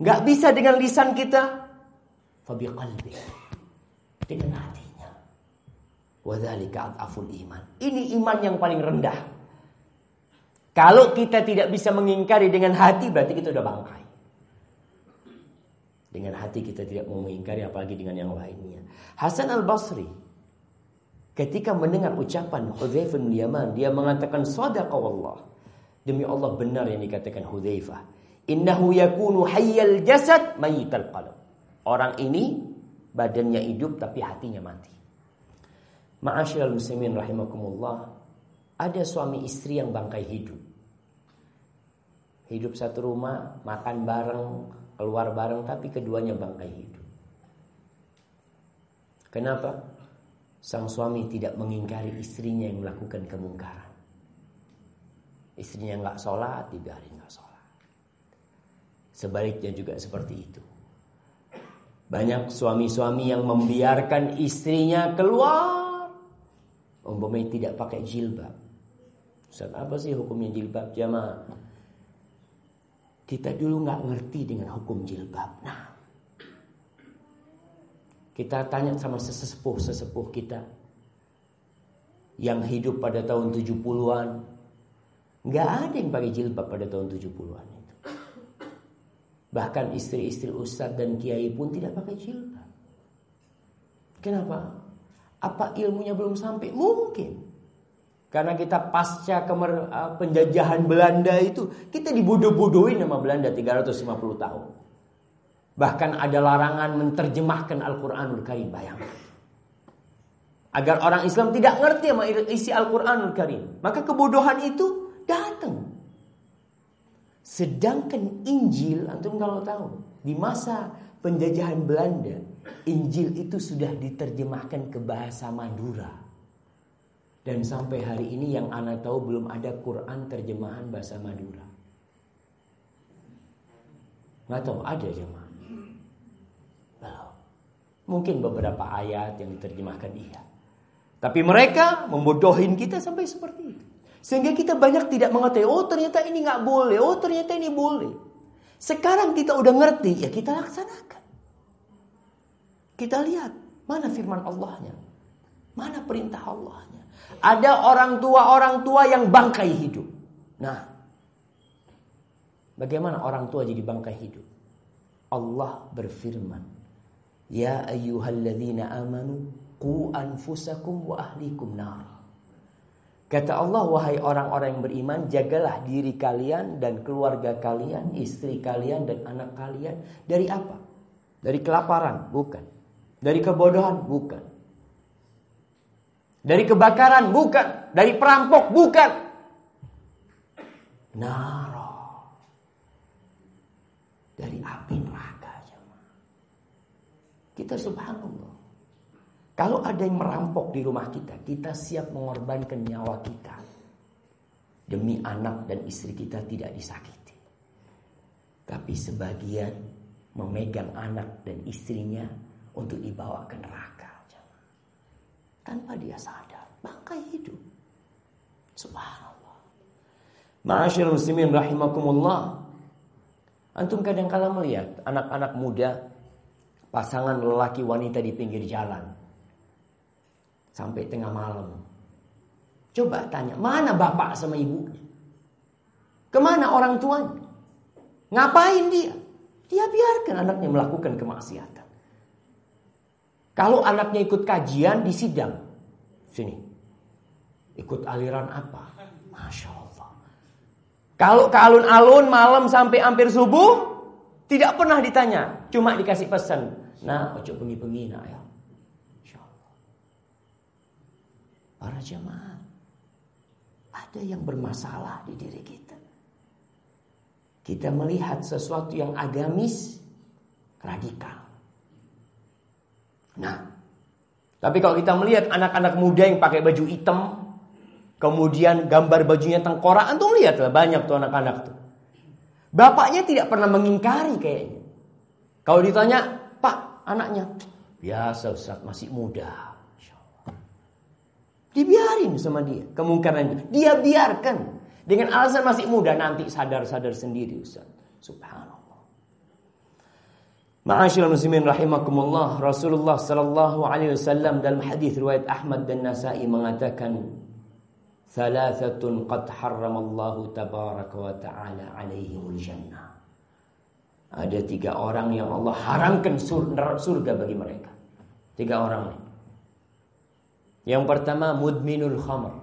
Nggak bisa dengan lisan kita. Fabi qalbi. Dengan hatinya. Wadhalika ad'aful iman. Ini iman yang paling rendah. Kalau kita tidak bisa mengingkari dengan hati berarti kita sudah bangkai. Dengan hati kita tidak mau mengingkari apalagi dengan yang lainnya. Hasan al-Basri ketika mendengar ucapan Hudzaifah bin Yaman dia mengatakan sadaqa wallah. Demi Allah benar yang dikatakan Hudzaifah. Innahu yakunu hayyal jasad mayyital qalb. Orang ini badannya hidup tapi hatinya mati. Ma'asyiral muslimin rahimakumullah. Ada suami istri yang bangkai hidup. Hidup satu rumah, makan bareng, keluar bareng tapi keduanya bangkai hidup. Kenapa? Sang suami tidak mengingkari istrinya yang melakukan kemungkaran. Istrinya nggak sholat, dibiarin nggak sholat. Sebaliknya juga seperti itu. Banyak suami-suami yang membiarkan istrinya keluar. Umpamanya tidak pakai jilbab. Ustaz, apa sih hukumnya jilbab? Jamaah. Kita dulu nggak ngerti dengan hukum jilbab. Nah, kita tanya sama sesepuh-sesepuh kita yang hidup pada tahun 70-an. Nggak ada yang pakai jilbab pada tahun 70-an itu. Bahkan istri-istri ustadz dan kiai pun tidak pakai jilbab. Kenapa? Apa ilmunya belum sampai? Mungkin. Karena kita pasca kemer, penjajahan Belanda itu, kita dibodoh-bodohin sama Belanda 350 tahun. Bahkan ada larangan menerjemahkan Al-Quranul Karim. Bayangkan. Agar orang Islam tidak ngerti sama isi Al-Quranul Karim. Maka kebodohan itu datang. Sedangkan Injil, antum kalau tahu, di masa penjajahan Belanda, Injil itu sudah diterjemahkan ke bahasa Madura. Dan sampai hari ini yang Anda tahu belum ada Quran terjemahan bahasa Madura. Nggak tahu ada jemaah. Mungkin beberapa ayat yang diterjemahkan iya. Tapi mereka membodohin kita sampai seperti itu. Sehingga kita banyak tidak mengetahui, oh ternyata ini nggak boleh, oh ternyata ini boleh. Sekarang kita udah ngerti, ya kita laksanakan. Kita lihat, mana firman Allahnya. Mana perintah Allahnya. Ada orang tua-orang tua yang bangkai hidup. Nah, bagaimana orang tua jadi bangkai hidup? Allah berfirman, Ya ayyuhalladzina amanu qu anfusakum wa ahlikum nar. Kata Allah, wahai orang-orang yang beriman, jagalah diri kalian dan keluarga kalian, istri kalian dan anak kalian dari apa? Dari kelaparan, bukan. Dari kebodohan, bukan. Dari kebakaran, bukan. Dari perampok, bukan. Naro. Dari api neraka. Kita subhanallah. Kalau ada yang merampok di rumah kita, kita siap mengorbankan nyawa kita. Demi anak dan istri kita tidak disakiti. Tapi sebagian memegang anak dan istrinya untuk dibawa ke neraka. Tanpa dia sadar. Bangkai hidup. Subhanallah. Ma'asyil muslimin rahimakumullah. Antum kadang kala melihat anak-anak muda pasangan lelaki wanita di pinggir jalan sampai tengah malam. Coba tanya, mana bapak sama ibunya? Ke mana orang tuanya? Ngapain dia? Dia biarkan anaknya melakukan kemaksiatan. Kalau anaknya ikut kajian di sidang, sini, ikut aliran apa? Masya Allah. Kalau ke alun-alun malam sampai hampir subuh, tidak pernah ditanya, cuma dikasih pesan. Nah, ojo bengi-bengi nak ya. Insyaallah. Para jemaah ada yang bermasalah di diri kita. Kita melihat sesuatu yang agamis radikal. Nah, tapi kalau kita melihat anak-anak muda yang pakai baju hitam, kemudian gambar bajunya tengkorak, antum lihatlah banyak tuh anak-anak tuh. Bapaknya tidak pernah mengingkari kayaknya. Kalau ditanya, anaknya. Biasa Ustaz, masih muda. Dibiarin sama dia kemungkaran itu. Dia biarkan. Dengan alasan masih muda nanti sadar-sadar sendiri Ustaz. Subhanallah. Ma'asyiral muslimin rahimakumullah. Rasulullah sallallahu alaihi wasallam dalam hadis riwayat Ahmad dan Nasa'i mengatakan Thalathatun qad harramallahu tabaraka wa ta'ala alaihimul jannah. Ada tiga orang yang Allah haramkan surga bagi mereka. Tiga orang ini. Yang pertama mudminul khamr.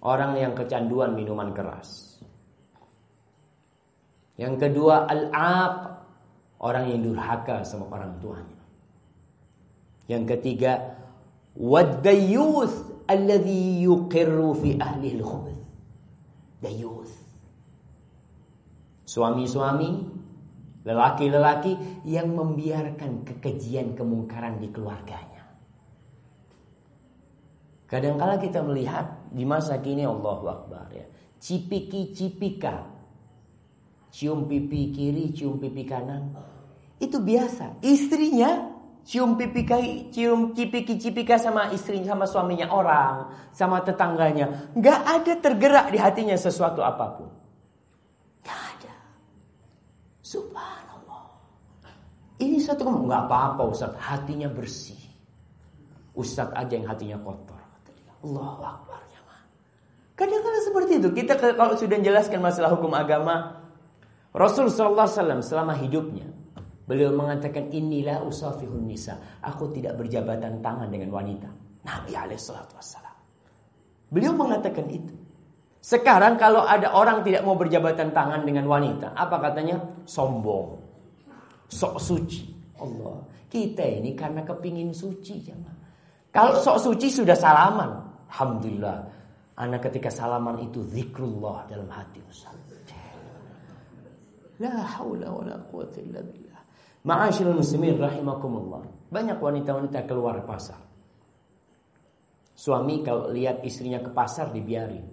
Orang yang kecanduan minuman keras. Yang kedua al-aq. Orang yang durhaka sama orang tuanya. Yang ketiga wad-dayyuth alladhi yuqirru fi ahli al-khubuth. Dayyuth. Suami-suami Lelaki-lelaki yang membiarkan kekejian kemungkaran di keluarganya. Kadangkala kita melihat di masa kini Allah Akbar ya. Cipiki-cipika. Cium pipi kiri, cium pipi kanan. Itu biasa. Istrinya cium pipi cium cipiki-cipika sama istrinya sama suaminya orang, sama tetangganya. Gak ada tergerak di hatinya sesuatu apa pun. Gak ada. Subhanallah. Ini satu ngomong nggak apa-apa Ustaz, hatinya bersih. Ustaz aja yang hatinya kotor. Allah Akbar Kadang-kadang seperti itu. Kita kalau sudah menjelaskan masalah hukum agama, Rasul Sallallahu Alaihi Wasallam selama hidupnya, beliau mengatakan inilah usafihun nisa. Aku tidak berjabatan tangan dengan wanita. Nabi Alaihissalam. Beliau mengatakan itu. Sekarang kalau ada orang tidak mau berjabatan tangan dengan wanita, apa katanya? Sombong sok suci. Allah. Kita ini karena kepingin suci jemaah. Kalau sok suci sudah salaman. Alhamdulillah. Anak ketika salaman itu zikrullah dalam hati Ustaz. La haula wa la quwata illa billah. Ma'asyiral muslimin rahimakumullah. Banyak wanita-wanita keluar pasar. Suami kalau lihat istrinya ke pasar dibiarin.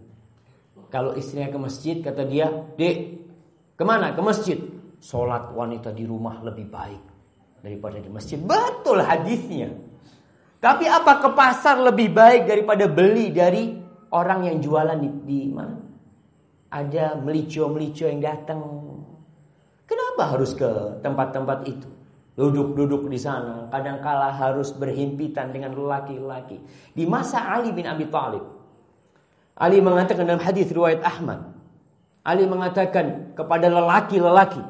Kalau istrinya ke masjid kata dia, "Dek, ke mana? Ke masjid." sholat wanita di rumah lebih baik daripada di masjid. Betul hadisnya. Tapi apa ke pasar lebih baik daripada beli dari orang yang jualan di, di mana? Ada melicio-melicio yang datang. Kenapa harus ke tempat-tempat itu? Duduk-duduk di sana, kadangkala harus berhimpitan dengan lelaki-lelaki. Di masa Ali bin Abi Thalib, Ali mengatakan dalam hadis riwayat Ahmad, Ali mengatakan kepada lelaki-lelaki,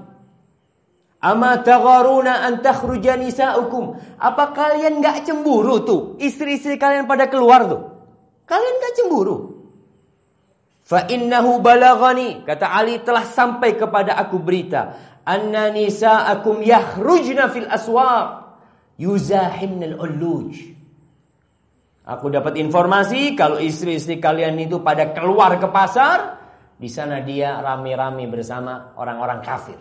Ama tagharuna an takhruja nisa'ukum. Apa kalian nggak cemburu tuh? Istri-istri kalian pada keluar tuh. Kalian nggak cemburu? Fa innahu balagani. Kata Ali telah sampai kepada aku berita. Anna nisa'akum yakhrujna fil aswaq. Yuzahimnal uluj. Aku dapat informasi kalau istri-istri kalian itu pada keluar ke pasar. Di sana dia rame-rame bersama orang-orang kafir.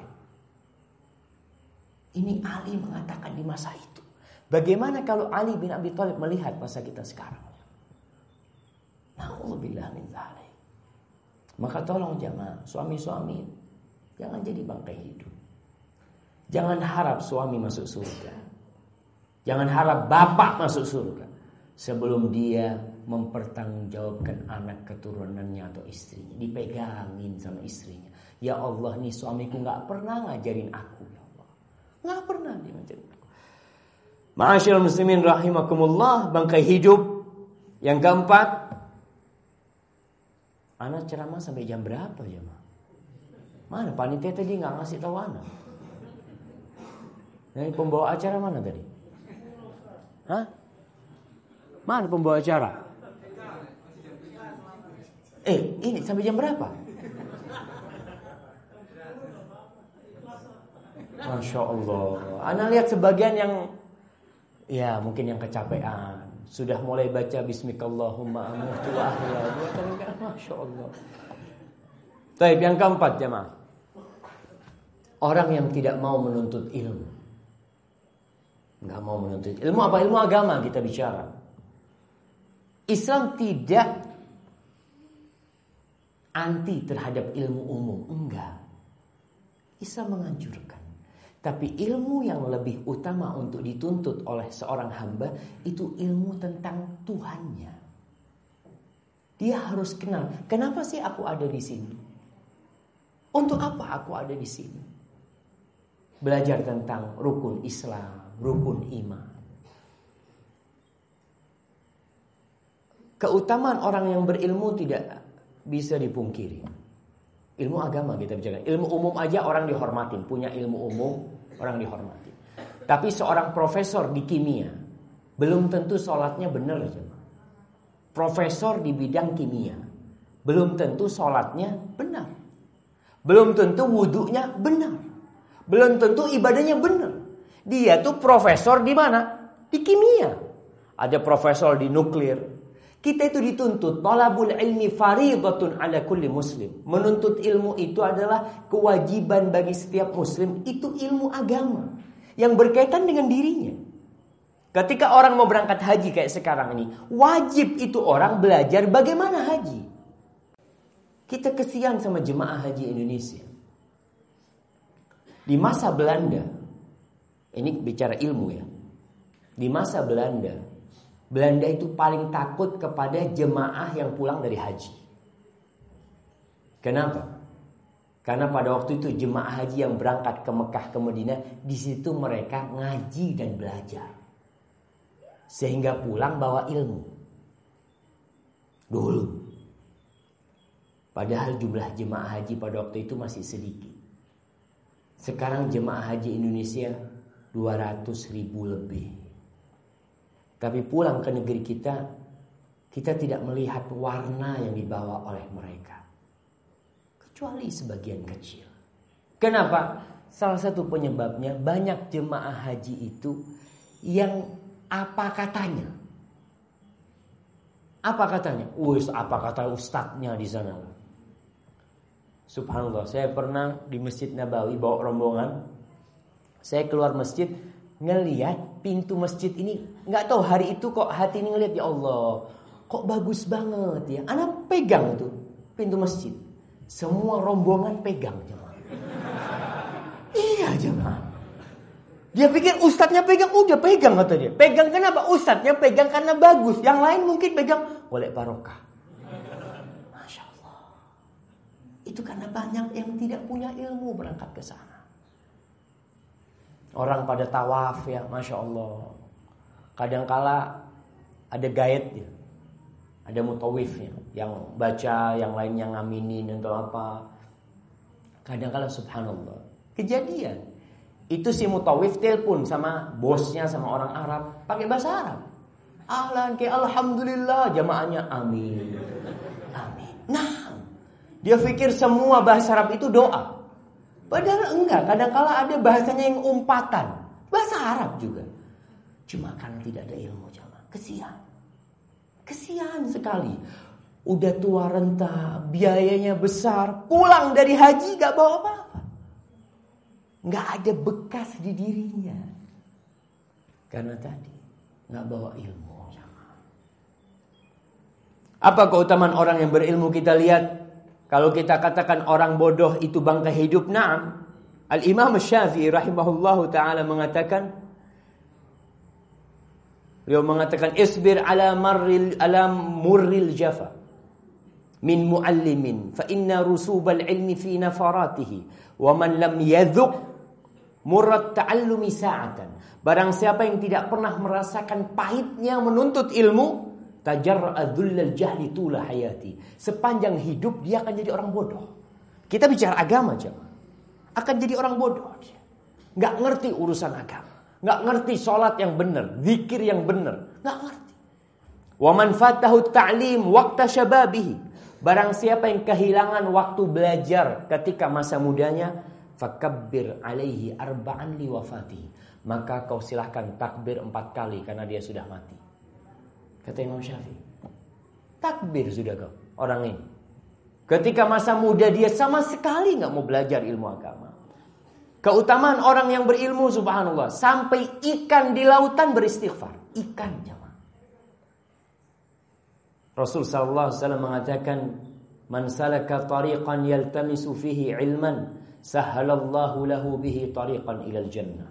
Ini Ali mengatakan di masa itu. Bagaimana kalau Ali bin Abi Thalib melihat masa kita sekarang? Nauzubillah min. Maka tolong jamaah, suami-suami jangan jadi bangkai hidup. Jangan harap suami masuk surga. Jangan harap bapak masuk surga sebelum dia mempertanggungjawabkan anak keturunannya atau istrinya. Dipegangin sama istrinya. Ya Allah nih suamiku nggak pernah ngajarin aku. Nggak pernah dia menceritakan. Ma'asyiral muslimin rahimakumullah, bangkai hidup. Yang keempat, anak ceramah sampai jam berapa ya, Ma? Mana panitia tadi nggak ngasih tahu anak? Ini pembawa acara mana tadi? Hah? Mana pembawa acara? Eh, ini sampai jam berapa? Masya Allah. Anda lihat sebagian yang ya mungkin yang kecapean. Sudah mulai baca amutu Masya Allah. Baik, yang keempat jemaah. Orang yang tidak mau menuntut ilmu. Nggak mau menuntut ilmu apa? Ilmu agama kita bicara. Islam tidak anti terhadap ilmu umum. Enggak. Islam menganjurkan. Tapi ilmu yang lebih utama untuk dituntut oleh seorang hamba itu ilmu tentang Tuhannya. Dia harus kenal, kenapa sih aku ada di sini? Untuk apa aku ada di sini? Belajar tentang rukun Islam, rukun iman. Keutamaan orang yang berilmu tidak bisa dipungkiri. Ilmu agama kita bicara. Ilmu umum aja orang dihormatin, punya ilmu umum orang dihormati. Tapi seorang profesor di kimia belum tentu sholatnya benar. Profesor di bidang kimia belum tentu sholatnya benar. Belum tentu wudhunya benar. Belum tentu ibadahnya benar. Dia tuh profesor di mana? Di kimia. Ada profesor di nuklir. Kita itu dituntut talabul ilmi faridatun ala kulli muslim. Menuntut ilmu itu adalah kewajiban bagi setiap muslim, itu ilmu agama yang berkaitan dengan dirinya. Ketika orang mau berangkat haji kayak sekarang ini, wajib itu orang belajar bagaimana haji. Kita kesian sama jemaah haji Indonesia. Di masa Belanda, ini bicara ilmu ya. Di masa Belanda, Belanda itu paling takut kepada jemaah yang pulang dari haji. Kenapa? Karena pada waktu itu jemaah haji yang berangkat ke Mekah ke Madinah, di situ mereka ngaji dan belajar. Sehingga pulang bawa ilmu. Dulu. Padahal jumlah jemaah haji pada waktu itu masih sedikit. Sekarang jemaah haji Indonesia 200 ribu lebih. Tapi pulang ke negeri kita, kita tidak melihat warna yang dibawa oleh mereka. Kecuali sebagian kecil. Kenapa? Salah satu penyebabnya banyak jemaah haji itu yang apa katanya? Apa katanya? Wis apa kata ustadznya di sana? Subhanallah, saya pernah di Masjid Nabawi bawa rombongan. Saya keluar masjid, ngeliat pintu masjid ini nggak tahu hari itu kok hati ini ngeliat ya Allah kok bagus banget ya. Anak pegang itu pintu masjid. Semua rombongan pegang jemaah. Iya jemaah. Dia pikir ustadznya pegang udah pegang kata dia. Pegang kenapa? Ustadznya pegang karena bagus. Yang lain mungkin pegang oleh barokah. Masya Allah. Itu karena banyak yang tidak punya ilmu berangkat ke sana Orang pada tawaf ya, masya Allah. Kadangkala ada gaet ya, ada mutawifnya, yang baca, yang lainnya ngaminin atau apa. Kadangkala subhanallah, kejadian. Itu si mutawif telepon sama bosnya sama orang Arab pakai bahasa Arab. Ahlan ke alhamdulillah jamaahnya amin. Amin. Nah, dia pikir semua bahasa Arab itu doa. Padahal enggak, kadang-kala ada bahasanya yang umpatan. Bahasa Arab juga. Cuma karena tidak ada ilmu jamaah. Kesian. Kesian sekali. Udah tua renta, biayanya besar, pulang dari haji gak bawa apa-apa. Gak ada bekas di dirinya. Karena tadi gak bawa ilmu. Apa keutamaan orang yang berilmu kita lihat kalau kita katakan orang bodoh itu bangka hidup, na'am. Al-Imam Syafi'i rahimahullahu taala mengatakan Beliau mengatakan isbir ala marril ala murril jafa min muallimin fa inna rusubal ilmi fi nafaratihi wa man lam yadhuq murrat ta'allumi sa'atan barang siapa yang tidak pernah merasakan pahitnya menuntut ilmu Tajarra'a dhullal jahli tula hayati. Sepanjang hidup dia akan jadi orang bodoh. Kita bicara agama aja. Akan jadi orang bodoh dia. Nggak ngerti urusan agama. Nggak ngerti sholat yang benar. Zikir yang benar. Nggak ngerti. Wa man fatahu ta'lim waqta syababihi. Barang siapa yang kehilangan waktu belajar ketika masa mudanya. Fakabbir alaihi arba'an li wafati. Maka kau silahkan takbir empat kali karena dia sudah mati. Kata Imam Syafi'i. Takbir sudah kau orang ini. Ketika masa muda dia sama sekali nggak mau belajar ilmu agama. Keutamaan orang yang berilmu subhanallah. Sampai ikan di lautan beristighfar. Ikan jamaah. Rasul sallallahu alaihi wasallam mengatakan Man salaka tariqan yaltamisu fihi ilman Sahalallahu lahu bihi tariqan ilal jannah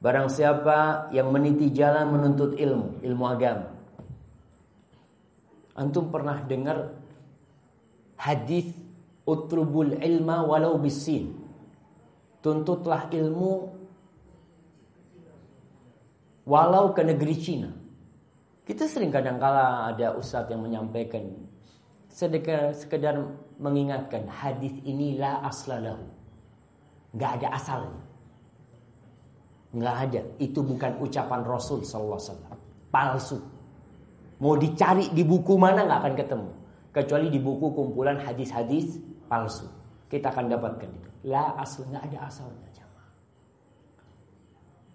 Barang siapa yang meniti jalan menuntut ilmu Ilmu agama Antum pernah dengar hadis utrubul ilma walau bisin. Tuntutlah ilmu walau ke negeri Cina. Kita sering kadang kala ada ustadz yang menyampaikan sedekah sekedar mengingatkan hadis inilah aslalahu. Nggak ada asalnya. Nggak ada. Itu bukan ucapan Rasul sallallahu alaihi. Palsu. Mau dicari di buku mana nggak akan ketemu. Kecuali di buku kumpulan hadis-hadis palsu. Kita akan dapatkan itu. La asal nggak ada asalnya.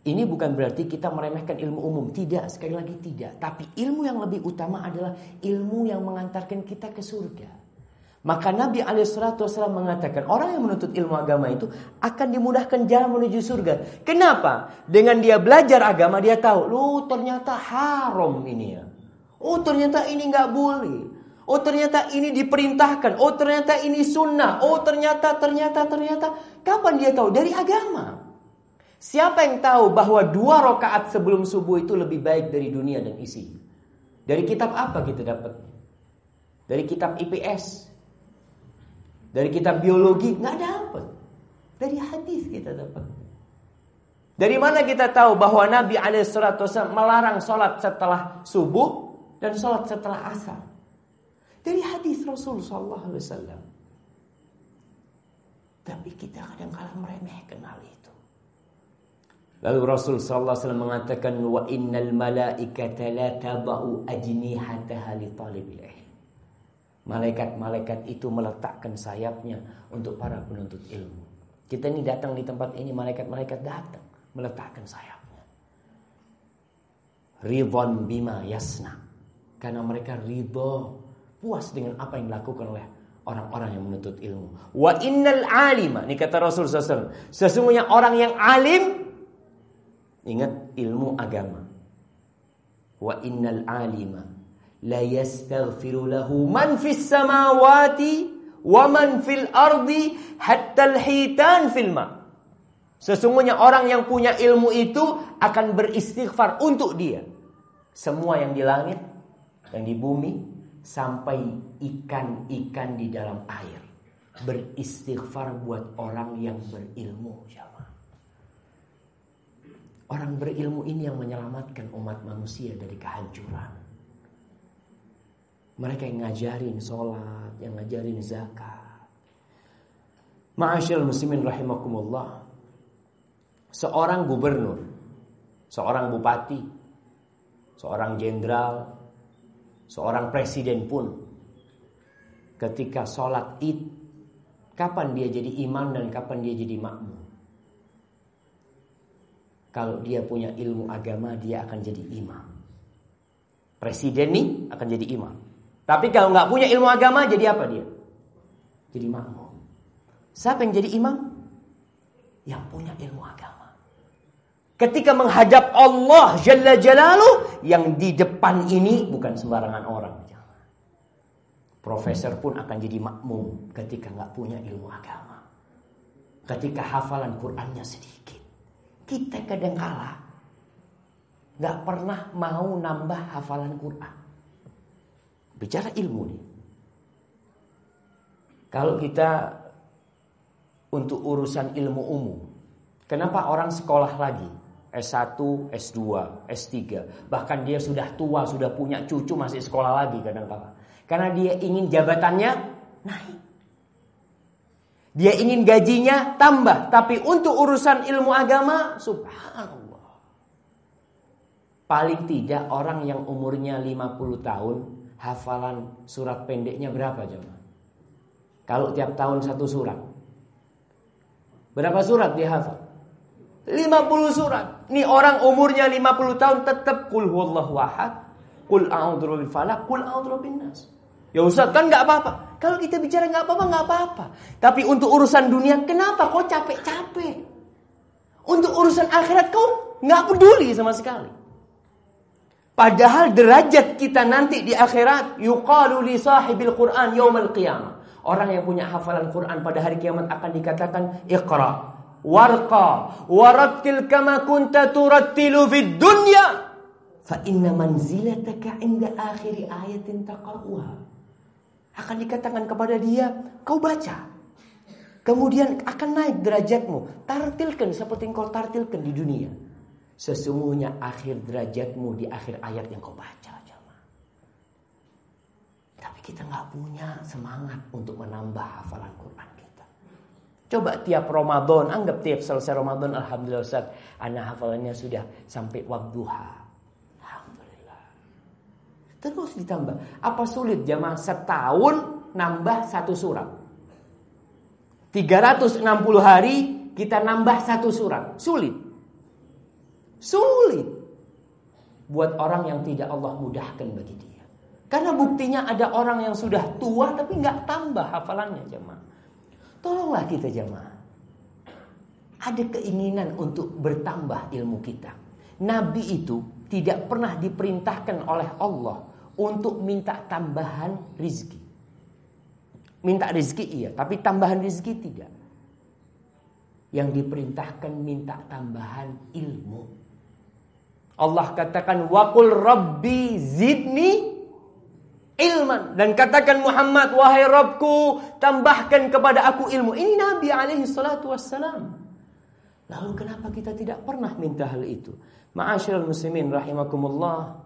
Ini bukan berarti kita meremehkan ilmu umum, tidak, sekali lagi tidak. Tapi ilmu yang lebih utama adalah ilmu yang mengantarkan kita ke surga. Maka Nabi Alaihissalam mengatakan orang yang menuntut ilmu agama itu akan dimudahkan jalan menuju surga. Kenapa? Dengan dia belajar agama dia tahu, lu ternyata haram ini ya. Oh ternyata ini nggak boleh. Oh ternyata ini diperintahkan. Oh ternyata ini sunnah. Oh ternyata ternyata ternyata. Kapan dia tahu? Dari agama. Siapa yang tahu bahwa dua rakaat sebelum subuh itu lebih baik dari dunia dan isi? Dari kitab apa kita dapat? Dari kitab IPS? Dari kitab biologi? Nggak dapat. Dari hadis kita dapat. Dari mana kita tahu bahwa Nabi alaihissalatu melarang sholat setelah subuh dan sholat setelah asar? Dari hadis Rasul Sallallahu Alaihi Wasallam. Tapi kita kadang kadang meremehkan hal itu. Lalu Rasul sallallahu alaihi wasallam mengatakan wa innal malaikata la tadau ajnihataha li talibil. Malaikat-malaikat itu meletakkan sayapnya untuk para penuntut ilmu. Kita ini datang di tempat ini malaikat-malaikat datang meletakkan sayapnya. Ridwan bima yasna. Karena mereka ridho puas dengan apa yang dilakukan oleh orang-orang yang menuntut ilmu. Wa innal alima, ini kata Rasul SAW. Sesungguhnya orang yang alim Ingat ilmu agama. Wa innal alima la yastaghfiru lahu man fis samawati wa man fil ardi hatta al-hitan fil ma. Sesungguhnya orang yang punya ilmu itu akan beristighfar untuk dia. Semua yang di langit, yang di bumi, sampai ikan-ikan di dalam air. Beristighfar buat orang yang berilmu. Orang berilmu ini yang menyelamatkan umat manusia dari kehancuran. Mereka yang ngajarin sholat, yang ngajarin zakat. Ma'asyil muslimin rahimakumullah. Seorang gubernur, seorang bupati, seorang jenderal, seorang presiden pun ketika sholat id, kapan dia jadi imam dan kapan dia jadi makmum? Kalau dia punya ilmu agama, dia akan jadi imam. Presiden nih akan jadi imam. Tapi kalau nggak punya ilmu agama, jadi apa dia? Jadi makmum. Siapa yang jadi imam? Yang punya ilmu agama. Ketika menghadap Allah Jalla Jalalu, yang di depan ini bukan sembarangan orang. Profesor pun akan jadi makmum ketika nggak punya ilmu agama. Ketika hafalan Qur'annya sedikit. Kita kadang kala nggak pernah mau nambah hafalan Quran. Bicara ilmu nih. Kalau kita untuk urusan ilmu umum, kenapa orang sekolah lagi? S1, S2, S3, bahkan dia sudah tua, sudah punya cucu masih sekolah lagi kadang kala. Karena dia ingin jabatannya naik. Dia ingin gajinya tambah, tapi untuk urusan ilmu agama, subhanallah. Paling tidak orang yang umurnya 50 tahun, hafalan surat pendeknya berapa jemaah? Kalau tiap tahun satu surat. Berapa surat dia hafal? 50 surat. Ini orang umurnya 50 tahun tetap kul huwallahu ahad, kul a'udzu falaq, kul a'udzu nas. Ya Ustaz kan nggak apa-apa. Kalau kita bicara nggak apa-apa nggak apa-apa. Tapi untuk urusan dunia kenapa kau capek-capek? Untuk urusan akhirat kau nggak peduli sama sekali. Padahal derajat kita nanti di akhirat yuqalu li sahibil Quran yaumal qiyamah. Orang yang punya hafalan Quran pada hari kiamat akan dikatakan iqra warqa warattil kama kunta turattilu fid dunya fa inna manzilataka inda akhiri ayatin taqra'uha akan dikatakan kepada dia, kau baca. Kemudian akan naik derajatmu. Tartilkan seperti yang kau tartilkan di dunia. Sesungguhnya akhir derajatmu di akhir ayat yang kau baca. Tapi kita nggak punya semangat untuk menambah hafalan Quran. Coba tiap Ramadan, anggap tiap selesai Ramadan, Alhamdulillah Ustaz, anak hafalannya sudah sampai waktu duha. Terus ditambah. Apa sulit jamaah setahun nambah satu surat? 360 hari kita nambah satu surat. Sulit. Sulit buat orang yang tidak Allah mudahkan bagi dia. Karena buktinya ada orang yang sudah tua tapi nggak tambah hafalannya jemaah. Tolonglah kita jemaah. Ada keinginan untuk bertambah ilmu kita. Nabi itu tidak pernah diperintahkan oleh Allah untuk minta tambahan rizki. Minta rizki iya, tapi tambahan rizki tidak. Yang diperintahkan minta tambahan ilmu. Allah katakan wakul rabbi zidni ilman dan katakan Muhammad wahai Rabbku tambahkan kepada aku ilmu. Ini Nabi alaihi salatu wassalam. Lalu kenapa kita tidak pernah minta hal itu? Ma'asyiral muslimin rahimakumullah.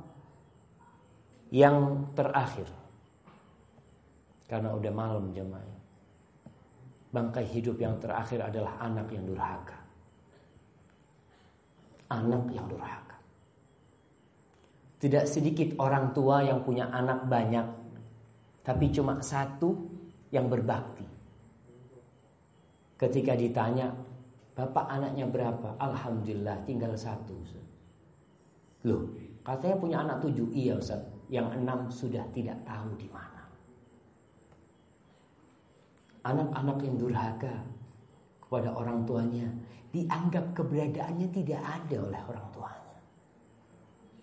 Yang terakhir. Karena udah malam jemaah. Bangkai hidup yang terakhir adalah anak yang durhaka. Anak yang durhaka. Tidak sedikit orang tua yang punya anak banyak. Tapi cuma satu yang berbakti. Ketika ditanya, Bapak anaknya berapa? Alhamdulillah tinggal satu. Loh, katanya punya anak tujuh. Iya Ustaz. Yang enam sudah tidak tahu di mana. Anak-anak yang durhaka kepada orang tuanya dianggap keberadaannya tidak ada oleh orang tuanya.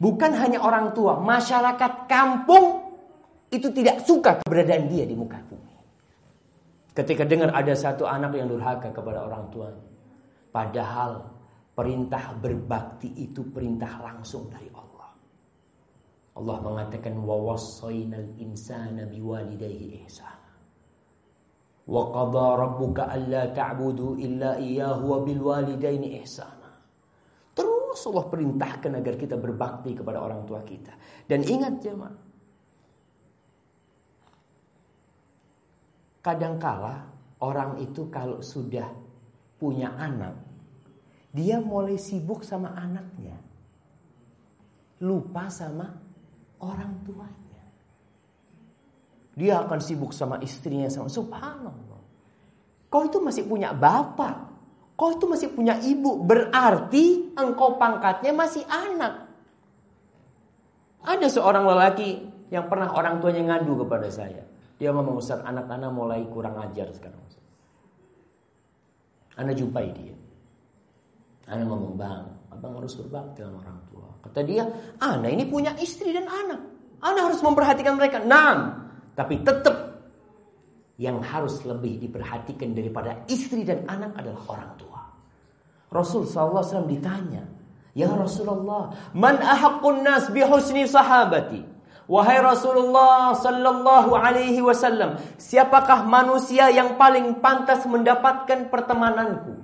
Bukan hanya orang tua, masyarakat kampung itu tidak suka keberadaan dia di muka bumi. Ketika dengar ada satu anak yang durhaka kepada orang tuanya, Padahal perintah berbakti itu perintah langsung dari Allah. Allah mengatakan wa wassaynal insana biwalidayhi ihsana. Wa qadha rabbuka alla ta'budu illa iyyahu wa. Terus Allah perintahkan agar kita berbakti kepada orang tua kita. Dan ingat jemaah. Kadangkala orang itu kalau sudah punya anak, dia mulai sibuk sama anaknya. Lupa sama orang tuanya. Dia akan sibuk sama istrinya sama subhanallah. Kau itu masih punya bapak. Kau itu masih punya ibu. Berarti engkau pangkatnya masih anak. Ada seorang lelaki yang pernah orang tuanya ngadu kepada saya. Dia ngomong Ustaz anak-anak mulai kurang ajar sekarang. Anda jumpai dia. Anda ngomong bang, abang harus berbakti sama orang tua. Kata dia, Anda ini punya istri dan anak. Anda harus memperhatikan mereka. Nah, tapi tetap yang harus lebih diperhatikan daripada istri dan anak adalah orang tua. Rasul SAW ditanya, Ya Rasulullah, man ahaqqun nas bihusni sahabati? Wahai Rasulullah sallallahu alaihi wasallam, siapakah manusia yang paling pantas mendapatkan pertemananku?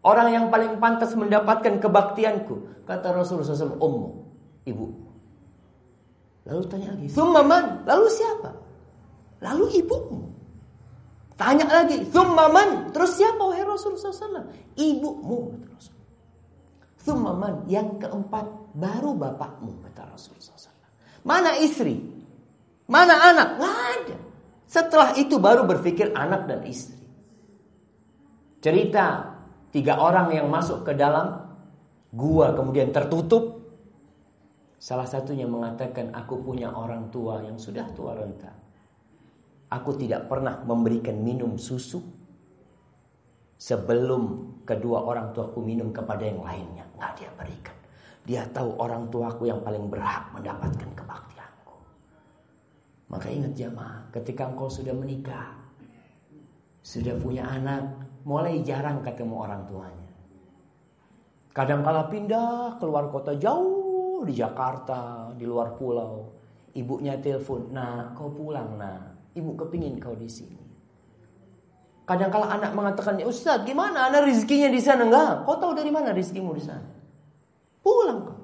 Orang yang paling pantas mendapatkan kebaktianku, kata Rasulullah SAW, ummu, ibu. Lalu tanya lagi, "Tsumma Lalu siapa? Lalu ibumu. Tanya lagi, "Tsumma Terus siapa wahai Rasulullah SAW? Ibumu, kata Rasul. Yang keempat, baru bapakmu, kata Rasulullah SAW. Mana istri? Mana anak? Nggak ada. Setelah itu baru berpikir anak dan istri. Cerita tiga orang yang masuk ke dalam gua kemudian tertutup. Salah satunya mengatakan aku punya orang tua yang sudah tua renta. Aku tidak pernah memberikan minum susu sebelum kedua orang tuaku minum kepada yang lainnya. Nggak dia berikan. Dia tahu orang tuaku yang paling berhak mendapatkan kebaktianku. Maka ingat jamaah, ketika engkau sudah menikah, sudah punya anak, mulai jarang ketemu orang tuanya. Kadang kala pindah keluar kota jauh di Jakarta, di luar pulau. Ibunya telepon, nah kau pulang nah, ibu kepingin kau di sini. Kadang kala anak mengatakan, Ustaz gimana anak rizkinya di sana? Enggak, kau tahu dari mana rizkimu di sana? Pulang kau.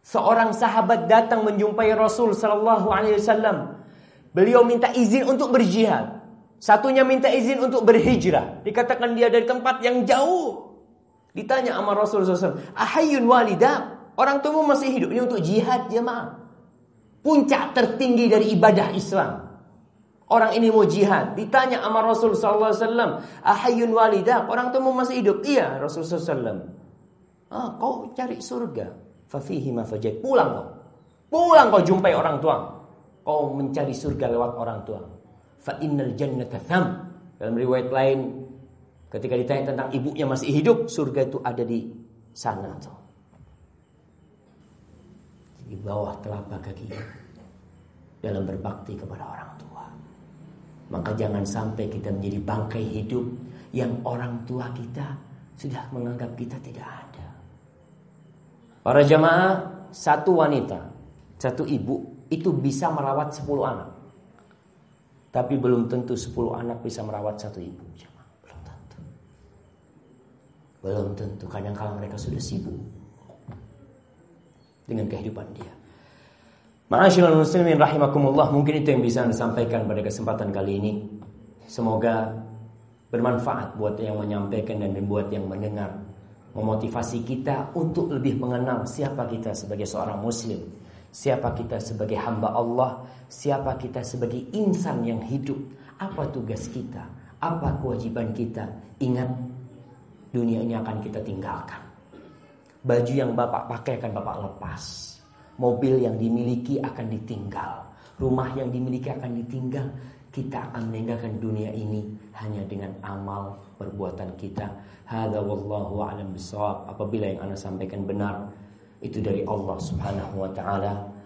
Seorang sahabat datang menjumpai Rasul sallallahu alaihi wasallam. Beliau minta izin untuk berjihad. Satunya minta izin untuk berhijrah. Dikatakan dia dari tempat yang jauh. Ditanya sama Rasul SAW. Ahayun walida. Orang tuamu masih hidup. Ini untuk jihad jemaah. Puncak tertinggi dari ibadah Islam. Orang ini mau jihad. Ditanya sama Rasul SAW. Ahayun walida. Orang tuamu masih hidup. Iya Rasul SAW. Ah, kau cari surga. Fafihi ma Pulang kau. Pulang kau jumpai orang tua. Kau mencari surga lewat orang tua. Fa innal jannata tham. Dalam riwayat lain ketika ditanya tentang ibunya masih hidup, surga itu ada di sana tuh. Di bawah telapak kaki dalam berbakti kepada orang tua. Maka jangan sampai kita menjadi bangkai hidup yang orang tua kita sudah menganggap kita tidak ada. Para jamaah, satu wanita, satu ibu itu bisa merawat 10 anak. Tapi belum tentu 10 anak bisa merawat satu ibu. Jamaah. Belum tentu. Belum tentu. Kadang kala mereka sudah sibuk dengan kehidupan dia. Ma'asyiral muslimin rahimakumullah, mungkin itu yang bisa Anda sampaikan pada kesempatan kali ini. Semoga bermanfaat buat yang menyampaikan dan buat yang mendengar memotivasi kita untuk lebih mengenal siapa kita sebagai seorang muslim, siapa kita sebagai hamba Allah, siapa kita sebagai insan yang hidup, apa tugas kita, apa kewajiban kita. Ingat, dunia ini akan kita tinggalkan. Baju yang Bapak pakai akan Bapak lepas. Mobil yang dimiliki akan ditinggal. Rumah yang dimiliki akan ditinggal. Kita akan meninggalkan dunia ini hanya dengan amal perbuatan kita. Hada wallahu a'lam bisawab. Apabila yang Anda sampaikan benar itu dari Allah Subhanahu wa taala.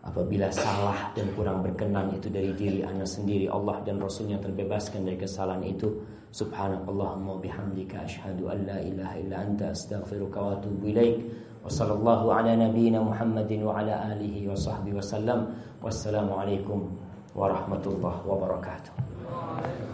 Apabila salah dan kurang berkenan itu dari diri Anda sendiri Allah dan Rasulnya terbebaskan dari kesalahan itu Subhanallahumma bihamdika asyhadu an la ilaha illa anta astaghfiruka wa atubu ilaik. Wa sallallahu ala nabiyyina Muhammadin wa ala alihi wa sahbihi wa sallam. Wassalamu alaikum warahmatullahi wabarakatuh